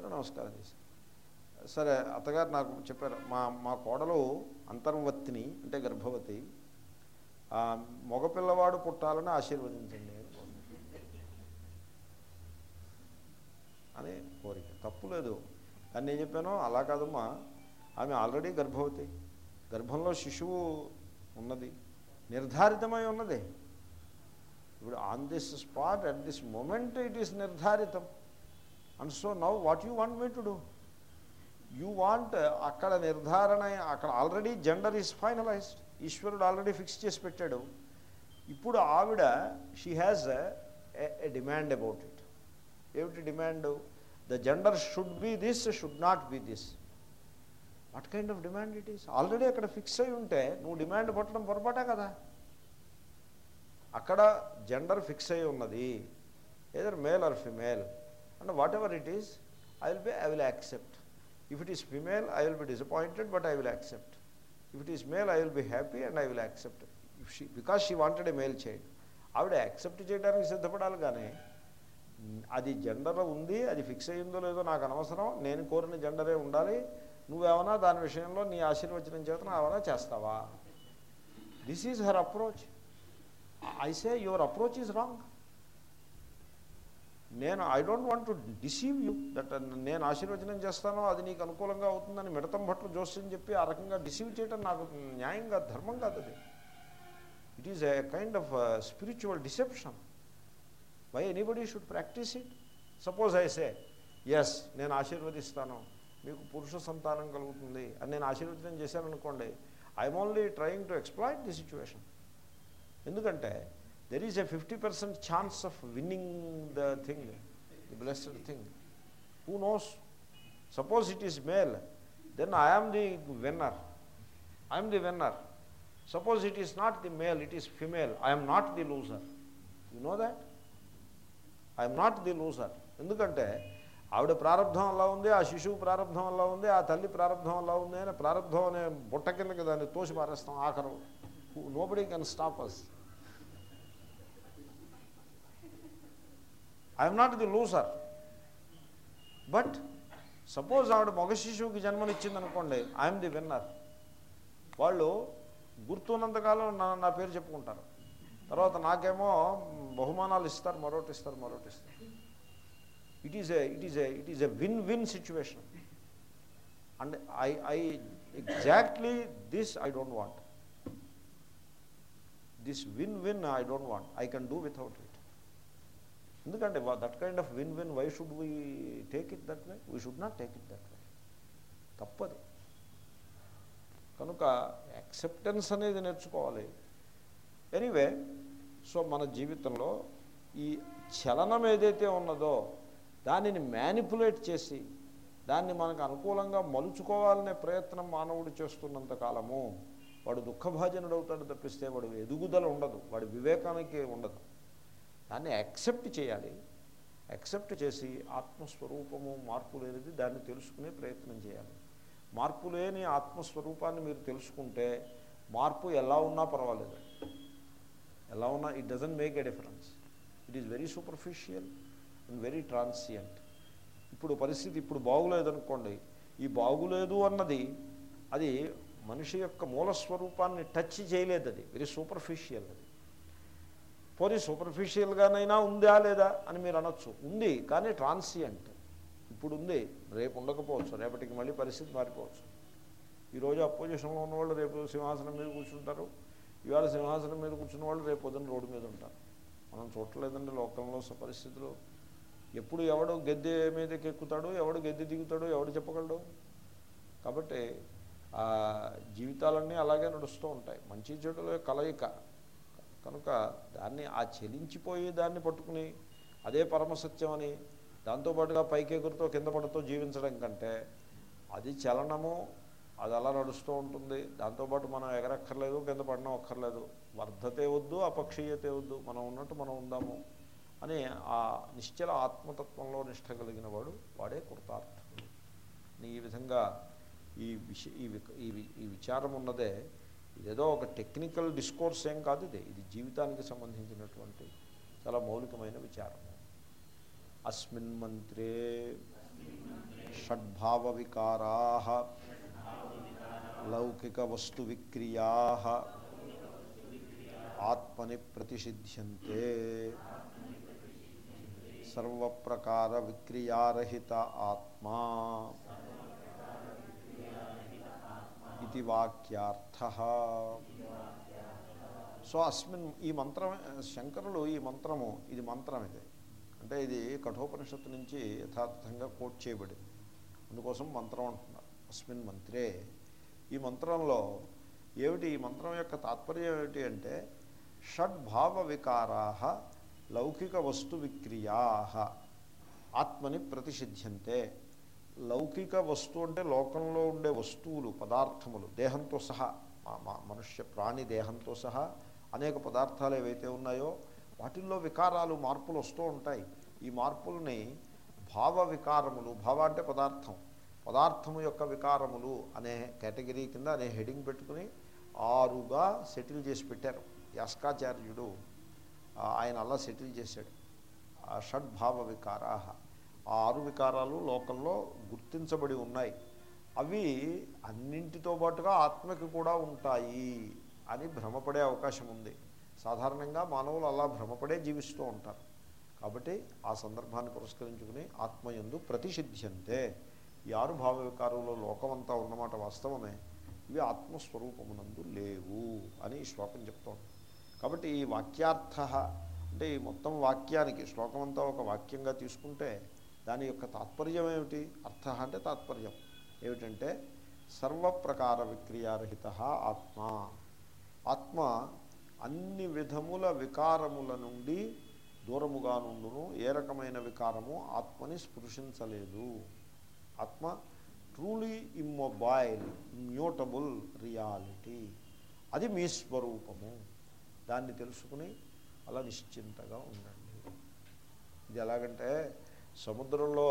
సరే నమస్కారం చేశాను సరే అత్తగారు నాకు చెప్పారు మా మా కోడలు అంతర్వత్తిని అంటే గర్భవతి మగపిల్లవాడు పుట్టాలని ఆశీర్వదించండి అని అని కోరిక. తప్పు లేదు. కానీ నేను చెప్పాను అలా కాదమ్మా. ఆమె ఆల్రెడీ గర్భవతి. గర్భంలో శిశువు ఉన్నది. నిర్ధారితమై ఉన్నది. ఇప్పుడు on this spot at this moment it is నిర్ధారితం. And so now what you want me to do you want అక్కడ నిర్ధారణ అక్కడ ఆల్రెడీ జెండర్ ఈజ్ ఫైనలైజ్డ్ ఈశ్వరుడు ఆల్రెడీ ఫిక్స్ చేసి పెట్టాడు. ఇప్పుడు ఆవిడ she has a demand about it ఏమిటి demand the gender should be this should not be this what kind of demand it is already అక్కడ ఫిక్స్ అయి ఉంటే నువ్వు డిమాండ్ పట్టడం పొరపాటే కదా. అక్కడ జెండర్ ఫిక్స్ అయి ఉన్నది. Either male or female and whatever it is I will be I will accept if it is female I will be disappointed but I will accept if it is male I will be happy and I will accept if she because she wanted a male child ఆవిడ accept చేయడానికి సిద్ధపడాలి కానీ అది gender ఉంది అది fix అయ్యిందో లేదో నాకు అనవసరం. నేను కోరిన జెండరే ఉండాలి. నువ్వేమన్నా దాని విషయంలో నీ ఆశీర్వచనం చేత ఏమైనా చేస్తావా? This is her approach I say your approach is wrong నేను I don't want to deceive you that నేను ఆశీర్వచనం చేస్తానో అది నీకు అనుకూలంగా అవుతుందని మిడతం భట్లు జోస్యం చెప్పి ఆ రకంగా డిసీవ్ చేయడం నాకు న్యాయంగా ధర్మం కాదు అది. It is a kind of spiritual deception why anybody should practice it suppose I say yes నేను ఆశీర్వదిస్తాను. మీకు పురుష సంతానం కలుగుతుంది. అని నేను ఆశీర్వచనం చేశాను అనుకోండి I'm only trying to exploit the situation ఎందుకంటే there is a fifty percent chance of winning the thing the blessed thing who knows suppose it is male then I am the winner I am the winner suppose it is not the male it is female I am not the loser you know that I'm not the loser ఎందుకంటే ఆవిడ ప్రారంభం అలా ఉంది ఆ శిశువు ప్రారంభం అలా ఉంది ఆ తల్లి ప్రారంభం అలా ఉంది అని ప్రారంభం అనే బుట్ట కిందకి దాన్ని తోసి పారేస్తాం ఆఖరు nobody can stop us I'm not the loser but suppose ఆవిడ మగ శిశువుకి జన్మనిచ్చింది అనుకోండి ఐఎమ్ ది విన్నర్ వాళ్ళు గుర్తున్నంతకాలం నా నా పేరు చెప్పుకుంటారు. తర్వాత నాకేమో బహుమానాలు ఇస్తారు మరొకటి ఇస్తారు మరొకటి ఇస్తారు. It is a it is a it is a win win situation and I I exactly this I don't want this win win I don't want I can do without it ఎందుకంటే that kind of win win why should we take it that way we should not take it that way తప్పది. కనుక acceptance అనేది నేర్చుకోవాలి. Anyway so మన జీవితంలో ఈ చలనం ఏదైతే ఉన్నదో దానిని మ్యానిపులేట్ చేసి దాన్ని మనకు అనుకూలంగా మలుచుకోవాలనే ప్రయత్నం మానవుడు చేస్తున్నంత కాలము వాడు దుఃఖభాజనుడు అవుతాడు తప్పిస్తే వాడు ఎదుగుదల ఉండదు వాడి వివేకానికి ఉండదు. దాన్ని యాక్సెప్ట్ చేయాలి. యాక్సెప్ట్ చేసి ఆత్మస్వరూపము మార్పు లేనిది దాన్ని తెలుసుకునే ప్రయత్నం చేయాలి. మార్పు లేని ఆత్మస్వరూపాన్ని మీరు తెలుసుకుంటే మార్పు ఎలా ఉన్నా పర్వాలేదు. ఎలా ఉన్నా it doesn't make a difference it is very superficial and very transient ఇప్పుడు పరిస్థితి ఇప్పుడు బాగులేదనుకోండి. ఈ బాగులేదు అన్నది అది మనిషి యొక్క మూలస్వరూపాన్ని టచ్ చేయలేదు అది వెరీ సూపర్ఫిషియల్ అది. పోనీ సూపర్ఫిషియల్గానైనా ఉందా లేదా అని మీరు అనొచ్చు. ఉంది కానీ ట్రాన్సియంట్. ఇప్పుడు ఉంది రేపు ఉండకపోవచ్చు రేపటికి మళ్ళీ పరిస్థితి మారిపోవచ్చు. ఈరోజు అపోజిషన్లో ఉన్నవాళ్ళు రేపు సింహాసనం మీద కూర్చుంటారు. ఇవాళ సింహాసనం మీద కూర్చున్న వాళ్ళు రేపు పొద్దున్న రోడ్డు మీద ఉంటారు. మనం చూడలేదండి లోకంలో పరిస్థితులు. ఎప్పుడు ఎవడు గద్దె మీదకి ఎక్కుతాడు ఎవడు గద్దె దిగుతాడు ఎవడు చెప్పగలడు. కాబట్టి జీవితాలన్నీ అలాగే నడుస్తూ ఉంటాయి. మంచి చెడుల కలయిక. కనుక దాన్ని ఆ చెలించిపోయి దాన్ని పట్టుకుని అదే పరమసత్యం అని దాంతోపాటుగా పైకి ఎగురుతో కింద పడుతూ జీవించడం కంటే అది చలనము అది అలా నడుస్తూ ఉంటుంది. దాంతోపాటు మనం ఎగరక్కర్లేదు కింద పడడం అక్కర్లేదు. వర్ధతే వద్దు అపక్షీయతే వద్దు మనం ఉన్నట్టు మనం ఉందాము అని ఆ నిశ్చల ఆత్మతత్వంలో నిష్ట కలిగిన వాడు వాడే కృతార్థుడు. ఈ విధంగా ఈ విష ఈ ఈ విచారం ఉన్నదే ఇదేదో ఒక టెక్నికల్ డిస్కోర్స్ ఏం కాదు ఇది. ఇది జీవితానికి సంబంధించినటువంటి చాలా మౌలికమైన విచారం. అస్మిన్ మంత్రే షడ్భావ వికారా లౌకిక వస్తు విక్రియా ఆత్మని ప్రతిషిధ్యంతే సర్వప్రకార విక్రియారహిత ఆత్మా. ఇది వాక్యార్థ సో అస్మిన్ ఈ మంత్రం శంకరులు ఈ మంత్రము ఇది మంత్రం ఇది. అంటే ఇది కఠోపనిషత్తు నుంచి యథార్థంగా కోట్ చేయబడింది. అందుకోసం మంత్రం అంటున్నారు అస్మిన్ మంత్రే. ఈ మంత్రంలో ఏమిటి ఈ మంత్రం యొక్క తాత్పర్యం ఏమిటి అంటే షడ్భావ వికారా లౌకిక వస్తు విక్రియా ఆత్మని ప్రతిషిధ్యంతే. లౌకిక వస్తువు అంటే లోకంలో ఉండే వస్తువులు పదార్థములు దేహంతో సహా మనుష్య ప్రాణి దేహంతో సహా అనేక పదార్థాలు ఏవైతే ఉన్నాయో వాటిల్లో వికారాలు మార్పులు వస్తూ ఉంటాయి. ఈ మార్పుల్ని భావ వికారములు భావ అంటే పదార్థం. పదార్థము యొక్క వికారములు అనే కేటగిరీ కింద అనే హెడింగ్ పెట్టుకుని ఆరుగా సెటిల్ చేసి పెట్టారు. యాస్కాచార్యుడు ఆయన అలా సెటిల్ చేశాడు. షడ్భావ వికారాహ. ఆ ఆరు వికారాలు లోకంలో గుర్తించబడి ఉన్నాయి. అవి అన్నింటితో పాటుగా ఆత్మకి కూడా ఉంటాయి అని భ్రమపడే అవకాశం ఉంది. సాధారణంగా మానవులు అలా భ్రమపడే జీవిస్తూ ఉంటారు. కాబట్టి ఆ సందర్భాన్ని పురస్కరించుకుని ఆత్మయందు ప్రతిషిధ్యంతే. ఈ ఆరు భావ వికారంలో లోకమంతా ఉన్నమాట వాస్తవమే. ఇవి ఆత్మస్వరూపమునందు లేవు అని శ్లోకం చెప్తోంది. కాబట్టి ఈ వాక్యార్థ అంటే ఈ మొత్తం వాక్యానికి శ్లోకమంతా ఒక వాక్యంగా తీసుకుంటే దాని యొక్క తాత్పర్యం ఏమిటి? అర్థ అంటే తాత్పర్యం. ఏమిటంటే సర్వప్రకార విక్రియారహిత ఆత్మ. ఆత్మ అన్ని విధముల వికారముల నుండి దూరముగా నుండును. ఏ రకమైన వికారము? ఆత్మని స్పృశించలేదు. ఆత్మ ట్రూలీ ఇమ్మొబైల్ మ్యూటబుల్ రియాలిటీ అది మీ స్వరూపము. దాన్ని తెలుసుకుని అలా నిశ్చింతగా ఉండండి. ఇది ఎలాగంటే సముద్రంలో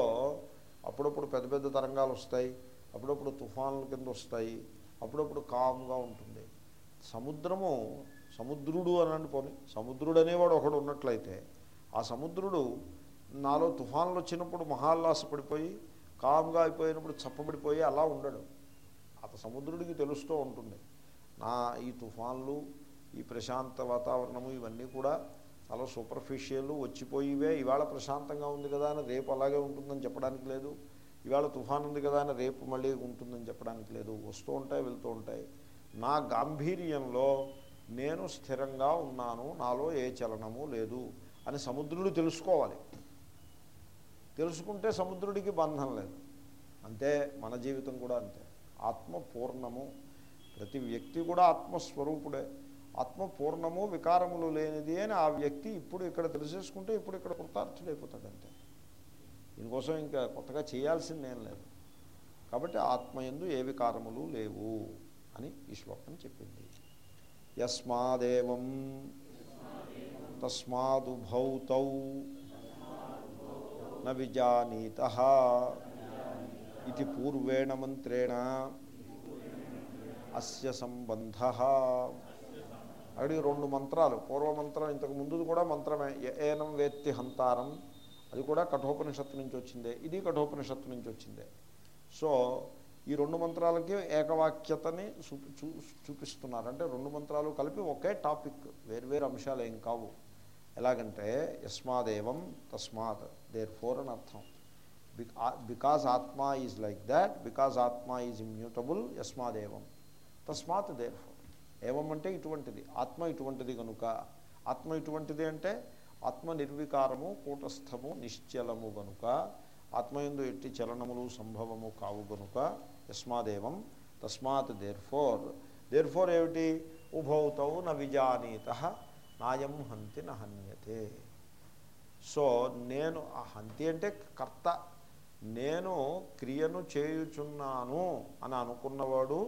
అప్పుడప్పుడు పెద్ద పెద్ద తరంగాలు వస్తాయి అప్పుడప్పుడు తుఫాన్ల కింద వస్తాయి అప్పుడప్పుడు కామ్గా ఉంటుంది. సముద్రము సముద్రుడు అని అనుకోని సముద్రుడు అనేవాడు ఒకడు ఉన్నట్లయితే ఆ సముద్రుడు నాలో తుఫాన్లు వచ్చినప్పుడు మహాల్లాసపడిపోయి కామ్గా అయిపోయినప్పుడు చప్పబడిపోయి అలా ఉండడు. అత సముద్రుడికి తెలుస్తూ ఉంటుంది. నా ఈ తుఫాన్లు ఈ ప్రశాంత వాతావరణము ఇవన్నీ కూడా చాలా సూపర్ఫిషియల్ వచ్చిపోయివే ఇవాళ ప్రశాంతంగా ఉంది కదా అని రేపు అలాగే ఉంటుందని చెప్పడానికి లేదు. ఇవాళ తుఫాన్ ఉంది కదా అని రేపు మళ్ళీ ఉంటుందని చెప్పడానికి లేదు. వస్తూ ఉంటాయి వెళ్తూ ఉంటాయి. నా గాంభీర్యంలో నేను స్థిరంగా ఉన్నాను నాలో ఏ చలనము లేదు అని సముద్రుడు తెలుసుకోవాలి. తెలుసుకుంటే సముద్రుడికి బంధం లేదు. అంతే మన జీవితం కూడా అంతే. ఆత్మ పూర్ణము ప్రతి వ్యక్తి కూడా ఆత్మస్వరూపుడే. ఆత్మ పూర్ణము వికారములు లేనిది అని ఆ వ్యక్తి ఇప్పుడు ఇక్కడ తెలిసేసుకుంటే ఇప్పుడు ఇక్కడ కృతార్థుడైపోతాడు అంతే దీనికోసం ఇంకా కొత్తగా చేయాల్సిందేం లేదు. కాబట్టి ఆత్మ ఎందు ఏ వికారములు లేవు అని ఈ శ్లోకం చెప్పింది. యస్మాదేవం తస్మాదుభౌతౌ న నవిజానీత ఇది పూర్వేణ మంత్రేణ అస్య సంబంధ అక్కడికి రెండు మంత్రాలు. పూర్వమంత్రం ఇంతకు ముందు కూడా మంత్రమే. ఏనం వేత్తి హంతారం. అది కూడా కఠోపనిషత్తు నుంచి వచ్చిందే. ఇది కఠోపనిషత్తు నుంచి వచ్చిందే. సో ఈ రెండు మంత్రాలకి ఏకవాక్యతని చూ చూపిస్తున్నారు. అంటే రెండు మంత్రాలు కలిపి ఒకే టాపిక్. వేర్వేరు అంశాలు ఏం కావు. ఎలాగంటే యస్మాదేవం తస్మాత్. దేర్ ఫోర్ అని అర్థం. Because atma is like that because atma is immutable యస్మాదేవం. తస్మాత్ దేర్ ఫోర్ ఏవం అంటే ఇటువంటిది. ఆత్మ ఇటువంటిది కనుక ఆత్మ ఇటువంటిది అంటే ఆత్మ నిర్వికారము కూటస్థము నిశ్చలము గనుక ఆత్మయందు ఎట్టి చలనములు సంభవము కావు గనుక యస్మాదేవం తస్మాత్ దేర్ ఫోర్ దేర్ ఫోర్ ఏమిటి? ఉభౌతౌ న విజానీత నాయం హంతి నహన్యతే సో నేను ఆ హంతి అంటే కర్త. నేను క్రియను చేయుచున్నాను అని అనుకున్నవాడు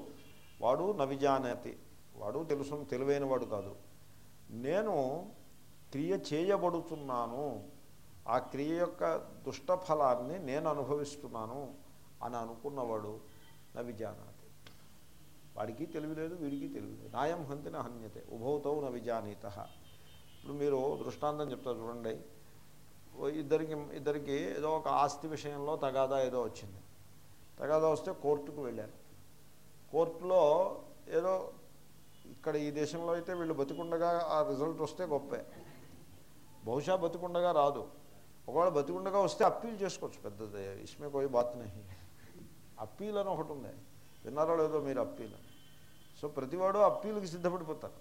వాడు నవిజానతి వాడు తెలుసు తెలివైన వాడు కాదు. నేను క్రియ చేయబడుతున్నాను. ఆ క్రియ యొక్క దుష్టఫలాన్ని నేను అనుభవిస్తున్నాను అని అనుకున్నవాడు నవిజానాతి వాడికి తెలియలేదు వీడికి తెలియలేదు నాయం హంతిన హన్యతే ఉభౌతౌ నవిజానీత ఇప్పుడు మీరు దృష్టాంతం చెప్తారు చూడండి. ఇద్దరికి ఇద్దరికి ఏదో ఒక ఆస్తి విషయంలో తగాదా ఏదో వచ్చింది. తగాదా వస్తే కోర్టుకు వెళ్ళారు. కోర్టులో ఏదో ఇక్కడ ఈ దేశంలో అయితే వీళ్ళు బతికుండగా ఆ రిజల్ట్ వస్తే గొప్పే. బహుశా బతికుండగా రాదు. ఒకవేళ బతికుండగా వస్తే అప్పీల్ చేసుకోవచ్చు. పెద్దది ఇస్మే కోయి బాత్ నహి. అప్పీల్ అని ఒకటి ఉంది. విన్నారో లేదో మీరు అప్పీల్. అని సో ప్రతివాడు అప్పీల్కి సిద్ధపడిపోతారు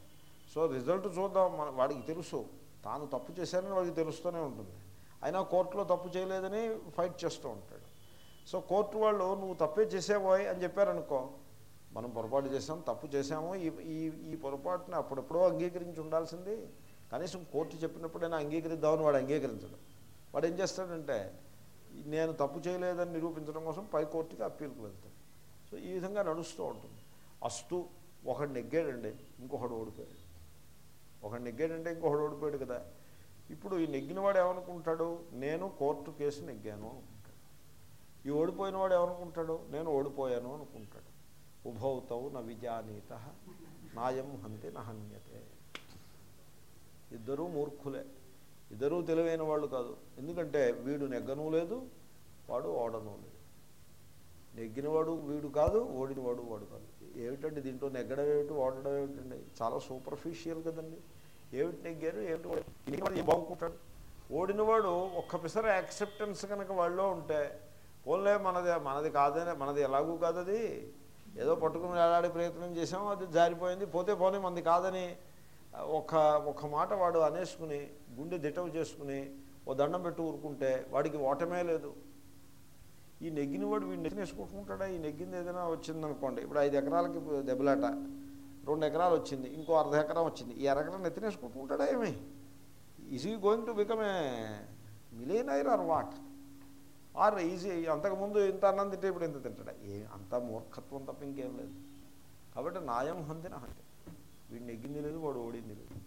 సో రిజల్ట్ చూద్దాం. మన వాడికి తెలుసు. తాను తప్పు చేశానని వాడికి తెలుస్తూనే ఉంటుంది. అయినా కోర్టులో తప్పు చేయలేదని ఫైట్ చేస్తూ ఉంటాడు. సో కోర్టు వాళ్ళు నువ్వు తప్పే చేసేవోయ్ అని చెప్పారనుకో మనం పొరపాటు చేసాం తప్పు చేసాము ఈ ఈ ఈ పొరపాటుని అప్పుడెప్పుడో అంగీకరించి ఉండాల్సింది. కనీసం కోర్టు చెప్పినప్పుడైనా అంగీకరిద్దామని వాడు అంగీకరించడు. వాడు ఏం చేస్తాడంటే నేను తప్పు చేయలేదని నిరూపించడం కోసం పై కోర్టుకి అప్పీల్కి వెళ్తాడు. సో ఈ విధంగా నడుస్తూ ఉంటుంది. అస్తు ఒకడు నెగ్గాడండి ఇంకొకడు ఓడిపోయాడు. ఒకడు నెగ్గాడంటే ఇంకొకడు ఓడిపోయాడు కదా. ఇప్పుడు ఈ నెగ్గినవాడు ఏమనుకుంటాడు? నేను కోర్టు కేసు నెగ్గాను అనుకుంటాడు. ఈ ఓడిపోయినవాడు ఏమనుకుంటాడు? నేను ఓడిపోయాను అనుకుంటాడు. ఉభౌతౌ న విజానీత నాయం హంతి నహన్యతే ఇద్దరూ మూర్ఖులే. ఇద్దరూ తెలివైన వాళ్ళు కాదు. ఎందుకంటే వీడు నెగ్గను లేదు వాడు ఓడనూ లేదు. నెగ్గినవాడు వీడు కాదు ఓడినవాడు వాడు కాదు. ఏమిటండి దీంట్లో నెగ్గడం ఏమిటి ఓడడం ఏమిటండి? చాలా సూపర్ఫిషియల్ కదండి. ఏమిటి నెగ్గారు ఏమిటి బాగుంటాడు ఓడినవాడు ఒక్క పిసర యాక్సెప్టెన్స్ కనుక వాళ్ళలో ఉంటే పోన్లే మనది మనది కాదని మనది ఎలాగూ కాదది. ఏదో పట్టుకుని వేలాడే ప్రయత్నం చేసాం అది జారిపోయింది. పోతే పోనీ మంది కాదని ఒక ఒక మాట వాడు అనేసుకుని గుండె దిటవు చేసుకుని ఓ దండం పెట్టి ఊరుకుంటే వాడికి ఓటమే లేదు. ఈ నెగ్గిన వాడు వీడు నెగ్గిన వేసుకుంటుంటాడా? ఈ నెగ్గింది ఏదైనా వచ్చిందనుకోండి. ఇప్పుడు ఐదు ఎకరాలకి దెబ్బలాట రెండు ఎకరాలు వచ్చింది ఇంకో అర్ధ ఎకరం వచ్చింది. ఈ అరెకరం నెత్తినేసుకుంటుంటాడా ఏమి? Is he going to become a millionaire or what or is he అంతకుముందు ఇంత అన్నం తింటే ఇప్పుడు ఇంత తింటాడా? ఏ అంత మూర్ఖత్వం తప్ప ఇంకేం లేదు. కాబట్టి నాయం హంతిన హంతి వీడు నెగ్గింది లేదు వాడు ఓడింది లేదు.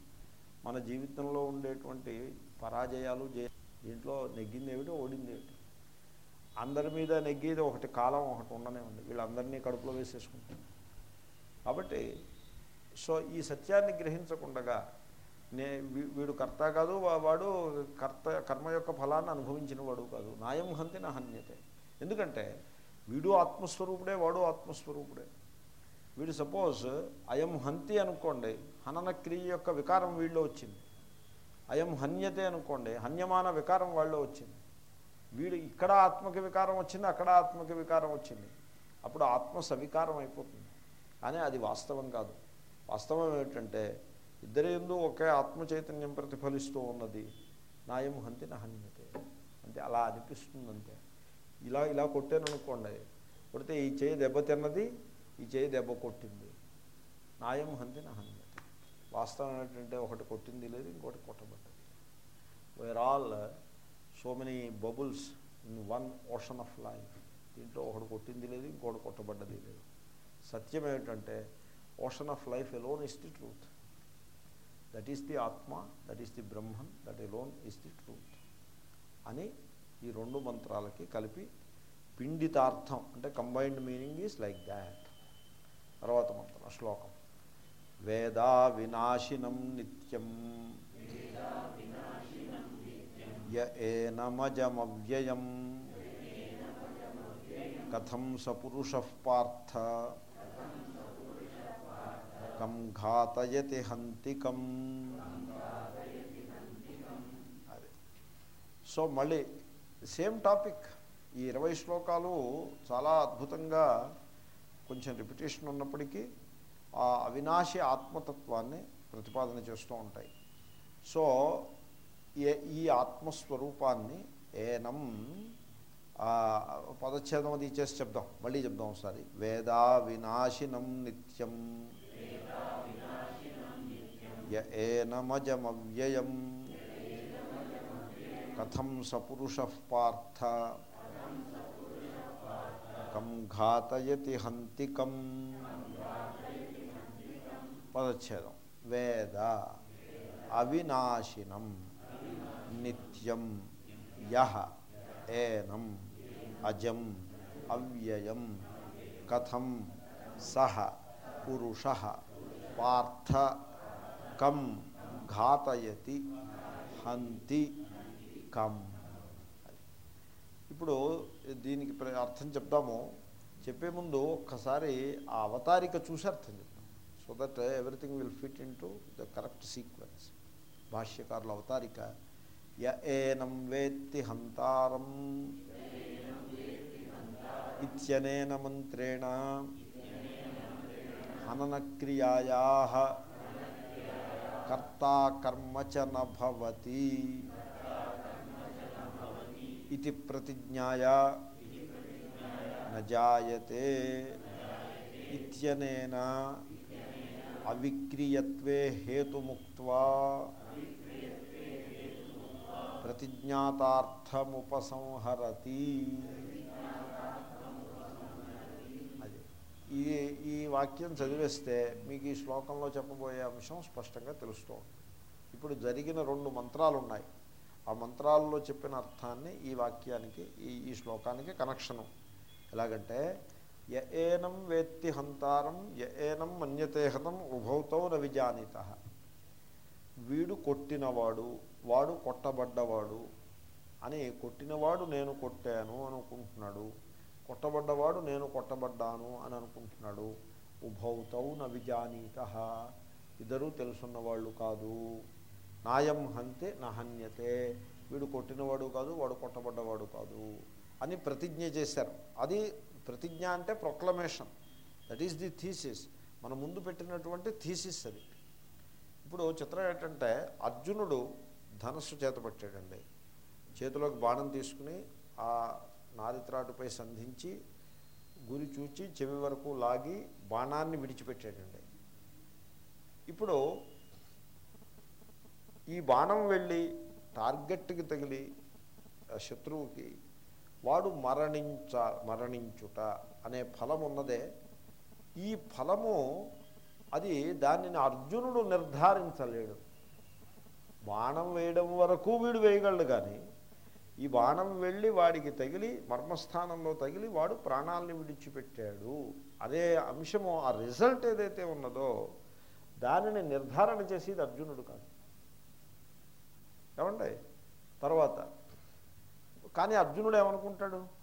మన జీవితంలో ఉండేటువంటి పరాజయాలు జయ దీంట్లో నెగ్గింది ఏమిటి ఓడింది ఏమిటి? అందరి మీద నెగ్గేది ఒకటి కాలం ఒకటి ఉండనే ఉంది. వీళ్ళందరినీ కడుపులో వేసేసుకుంటారు. కాబట్టి సో ఈ సత్యాన్ని గ్రహించకుండగా నే వీ- వీడు కర్త కాదు వా- వాడు కర్త కర్మ యొక్క ఫలాన్ని అనుభవించిన వాడు కాదు. నాయం హంతి నా హన్యతే. ఎందుకంటే వీడు ఆత్మస్వరూపుడే వాడు ఆత్మస్వరూపుడే. వీడు సపోజ్ అయం హంతి అనుకోండి హనన క్రియ యొక్క వికారం వీళ్ళు వచ్చింది. అయం హన్యతే అనుకోండి హన్యమాన వికారం వాళ్ళు వచ్చింది. వీడు ఇక్కడ ఆత్మకి వికారం వచ్చింది అక్కడ ఆత్మకి వికారం వచ్చింది. అప్పుడు ఆత్మ సవికారం అయిపోతుంది. కానీ అది వాస్తవం కాదు. వాస్తవం ఏమిటంటే ఇద్దరి ఎందు ఒకే ఆత్మ చైతన్యం ప్రతిఫలిస్తూ ఉన్నది? నాయం హంతి నహన్యతే అంటే అలా అనిపిస్తుంది అంతే ఇలా ఇలా కొట్టాను అనుకోండి కొడితే ఈ చేయి దెబ్బ తిన్నది ఈ చేయి దెబ్బ కొట్టింది. నాయం హంతి నహన్యతే వాస్తవం ఏంటంటే ఒకటి కొట్టింది లేదు ఇంకోటి కొట్టబడ్డది. Where all so many bubbles in one ocean of life దీంట్లో ఒకటి కొట్టింది లేదు ఇంకోటి కొట్టబడ్డది లేదు. సత్యం ఏమిటంటే ocean of life alone is the truth that is the atma that is the Brahman that alone is the truth అని ఈ రెండు మంత్రాలకి కలిపి పిండితార్థం అంటే combined meaning is like that తర్వాత మంత్రం శ్లోకం. వేదా వినాశినం నిత్యం. య ఏనమజమవ్యయం కథం సపురుష పార్థ. కం ఘాతయతి హంతికం. అదే. సో మళ్ళీ సేమ్ టాపిక్ ఈ ఇరవై శ్లోకాలు చాలా అద్భుతంగా కొంచెం రిపిటేషన్ ఉన్నప్పటికీ ఆ అవినాశి ఆత్మతత్వాన్ని ప్రతిపాదన చేస్తూ ఉంటాయి. సో ఈ ఆత్మస్వరూపాన్ని ఏనం పదచ్ఛేదం అది ఇచ్చేసి చెప్దాం. మళ్ళీ చెప్దాం ఒకసారి. వేదా వినాశినం నిత్యం. య ఏనమజమవ్యయం కథం సపురుష పార్థ కం ఘాతయతి హంతికం పదచ్ఛేదం వేద అవినాశినం నిత్యం యహ ఏనం అజం అవ్యయం కథం సహ పురుష పార్థ కం ఘాతయతి హంతి కం. ఇప్పుడు దీనికి ప్ర- అర్థం చెప్తాము చెప్పే ముందు ఒక్కసారి ఆ అవతారిక చూసి అర్థం చెప్తాం so that everything will fit in to the correct sequence భాష్యకారుల అవతారిక. య ఏనం వేత్తి హంతారం ఇత్యనేన మంత్రేణ హననక్రియాయా కర్తా కర్మ చ నభవతి ఇది ప్రతిజ్ఞాయ నజాయతే ఇత్యనేన అవిక్రియత్వే హేతుముక్త్వా ప్రతిజ్ఞాతార్థముపసంహరతి అది ఈ ఈ వాక్యం చదివేస్తే మీకు ఈ శ్లోకంలో చెప్పబోయే అంశం స్పష్టంగా తెలుస్తూ ఇప్పుడు జరిగిన రెండు మంత్రాలు ఉన్నాయి ఆ మంత్రాల్లో చెప్పిన అర్థాన్ని ఈ వాక్యానికి ఈ ఈ శ్లోకానికి కనెక్షను. ఎలాగంటే య ఏనం వేత్తి హంతారం య ఏనం మన్యతే హతం ఉభౌతౌ వీడు కొట్టినవాడు వాడు కొట్టబడ్డవాడు అని కొట్టినవాడు నేను కొట్టాను అనుకుంటున్నాడు. కొట్టబడ్డవాడు నేను కొట్టబడ్డాను అని అనుకుంటున్నాడు. ఉభౌతౌ నవిజానీత. ఇద్దరూ తెలుసున్న వాళ్ళు కాదు. నాయం హంతే నహన్యతే. వీడు కొట్టినవాడు కాదు వాడు కొట్టబడ్డవాడు కాదు అని ప్రతిజ్ఞ చేశారు. అది ప్రతిజ్ఞ అంటే proclamation that is the thesis మన ముందు పెట్టినటువంటి థీసిస్ అది. ఇప్పుడు చిత్రం ఏంటంటే అర్జునుడు ధనస్సు చేతపట్టాడండి చేతిలోకి బాణం తీసుకుని ఆ నారిత్రాటుపై సంధించి గురి చూచి చెవి వరకు లాగి బాణాన్ని విడిచిపెట్టాడండి ఇప్పుడు ఈ బాణం వెళ్ళి టార్గెట్కి తగిలి శత్రువుకి వాడు మరణించ మరణించుట అనే ఫలం ఉన్నదే. ఈ ఫలము అది దానిని అర్జునుడు నిర్ధారించలేడు. బాణం వేయడం వరకు వీడు వేయగలడు కానీ ఈ బాణం వెళ్ళి వాడికి తగిలి మర్మస్థానంలో తగిలి వాడు ప్రాణాలని విడిచిపెట్టాడు. అదే అంశము ఆ రిజల్ట్ ఏదైతే ఉన్నదో దానిని నిర్ధారణ చేసేది అర్జునుడు కాదు. ఏమండి? తర్వాత. కానీ అర్జునుడు ఏమనుకుంటాడు?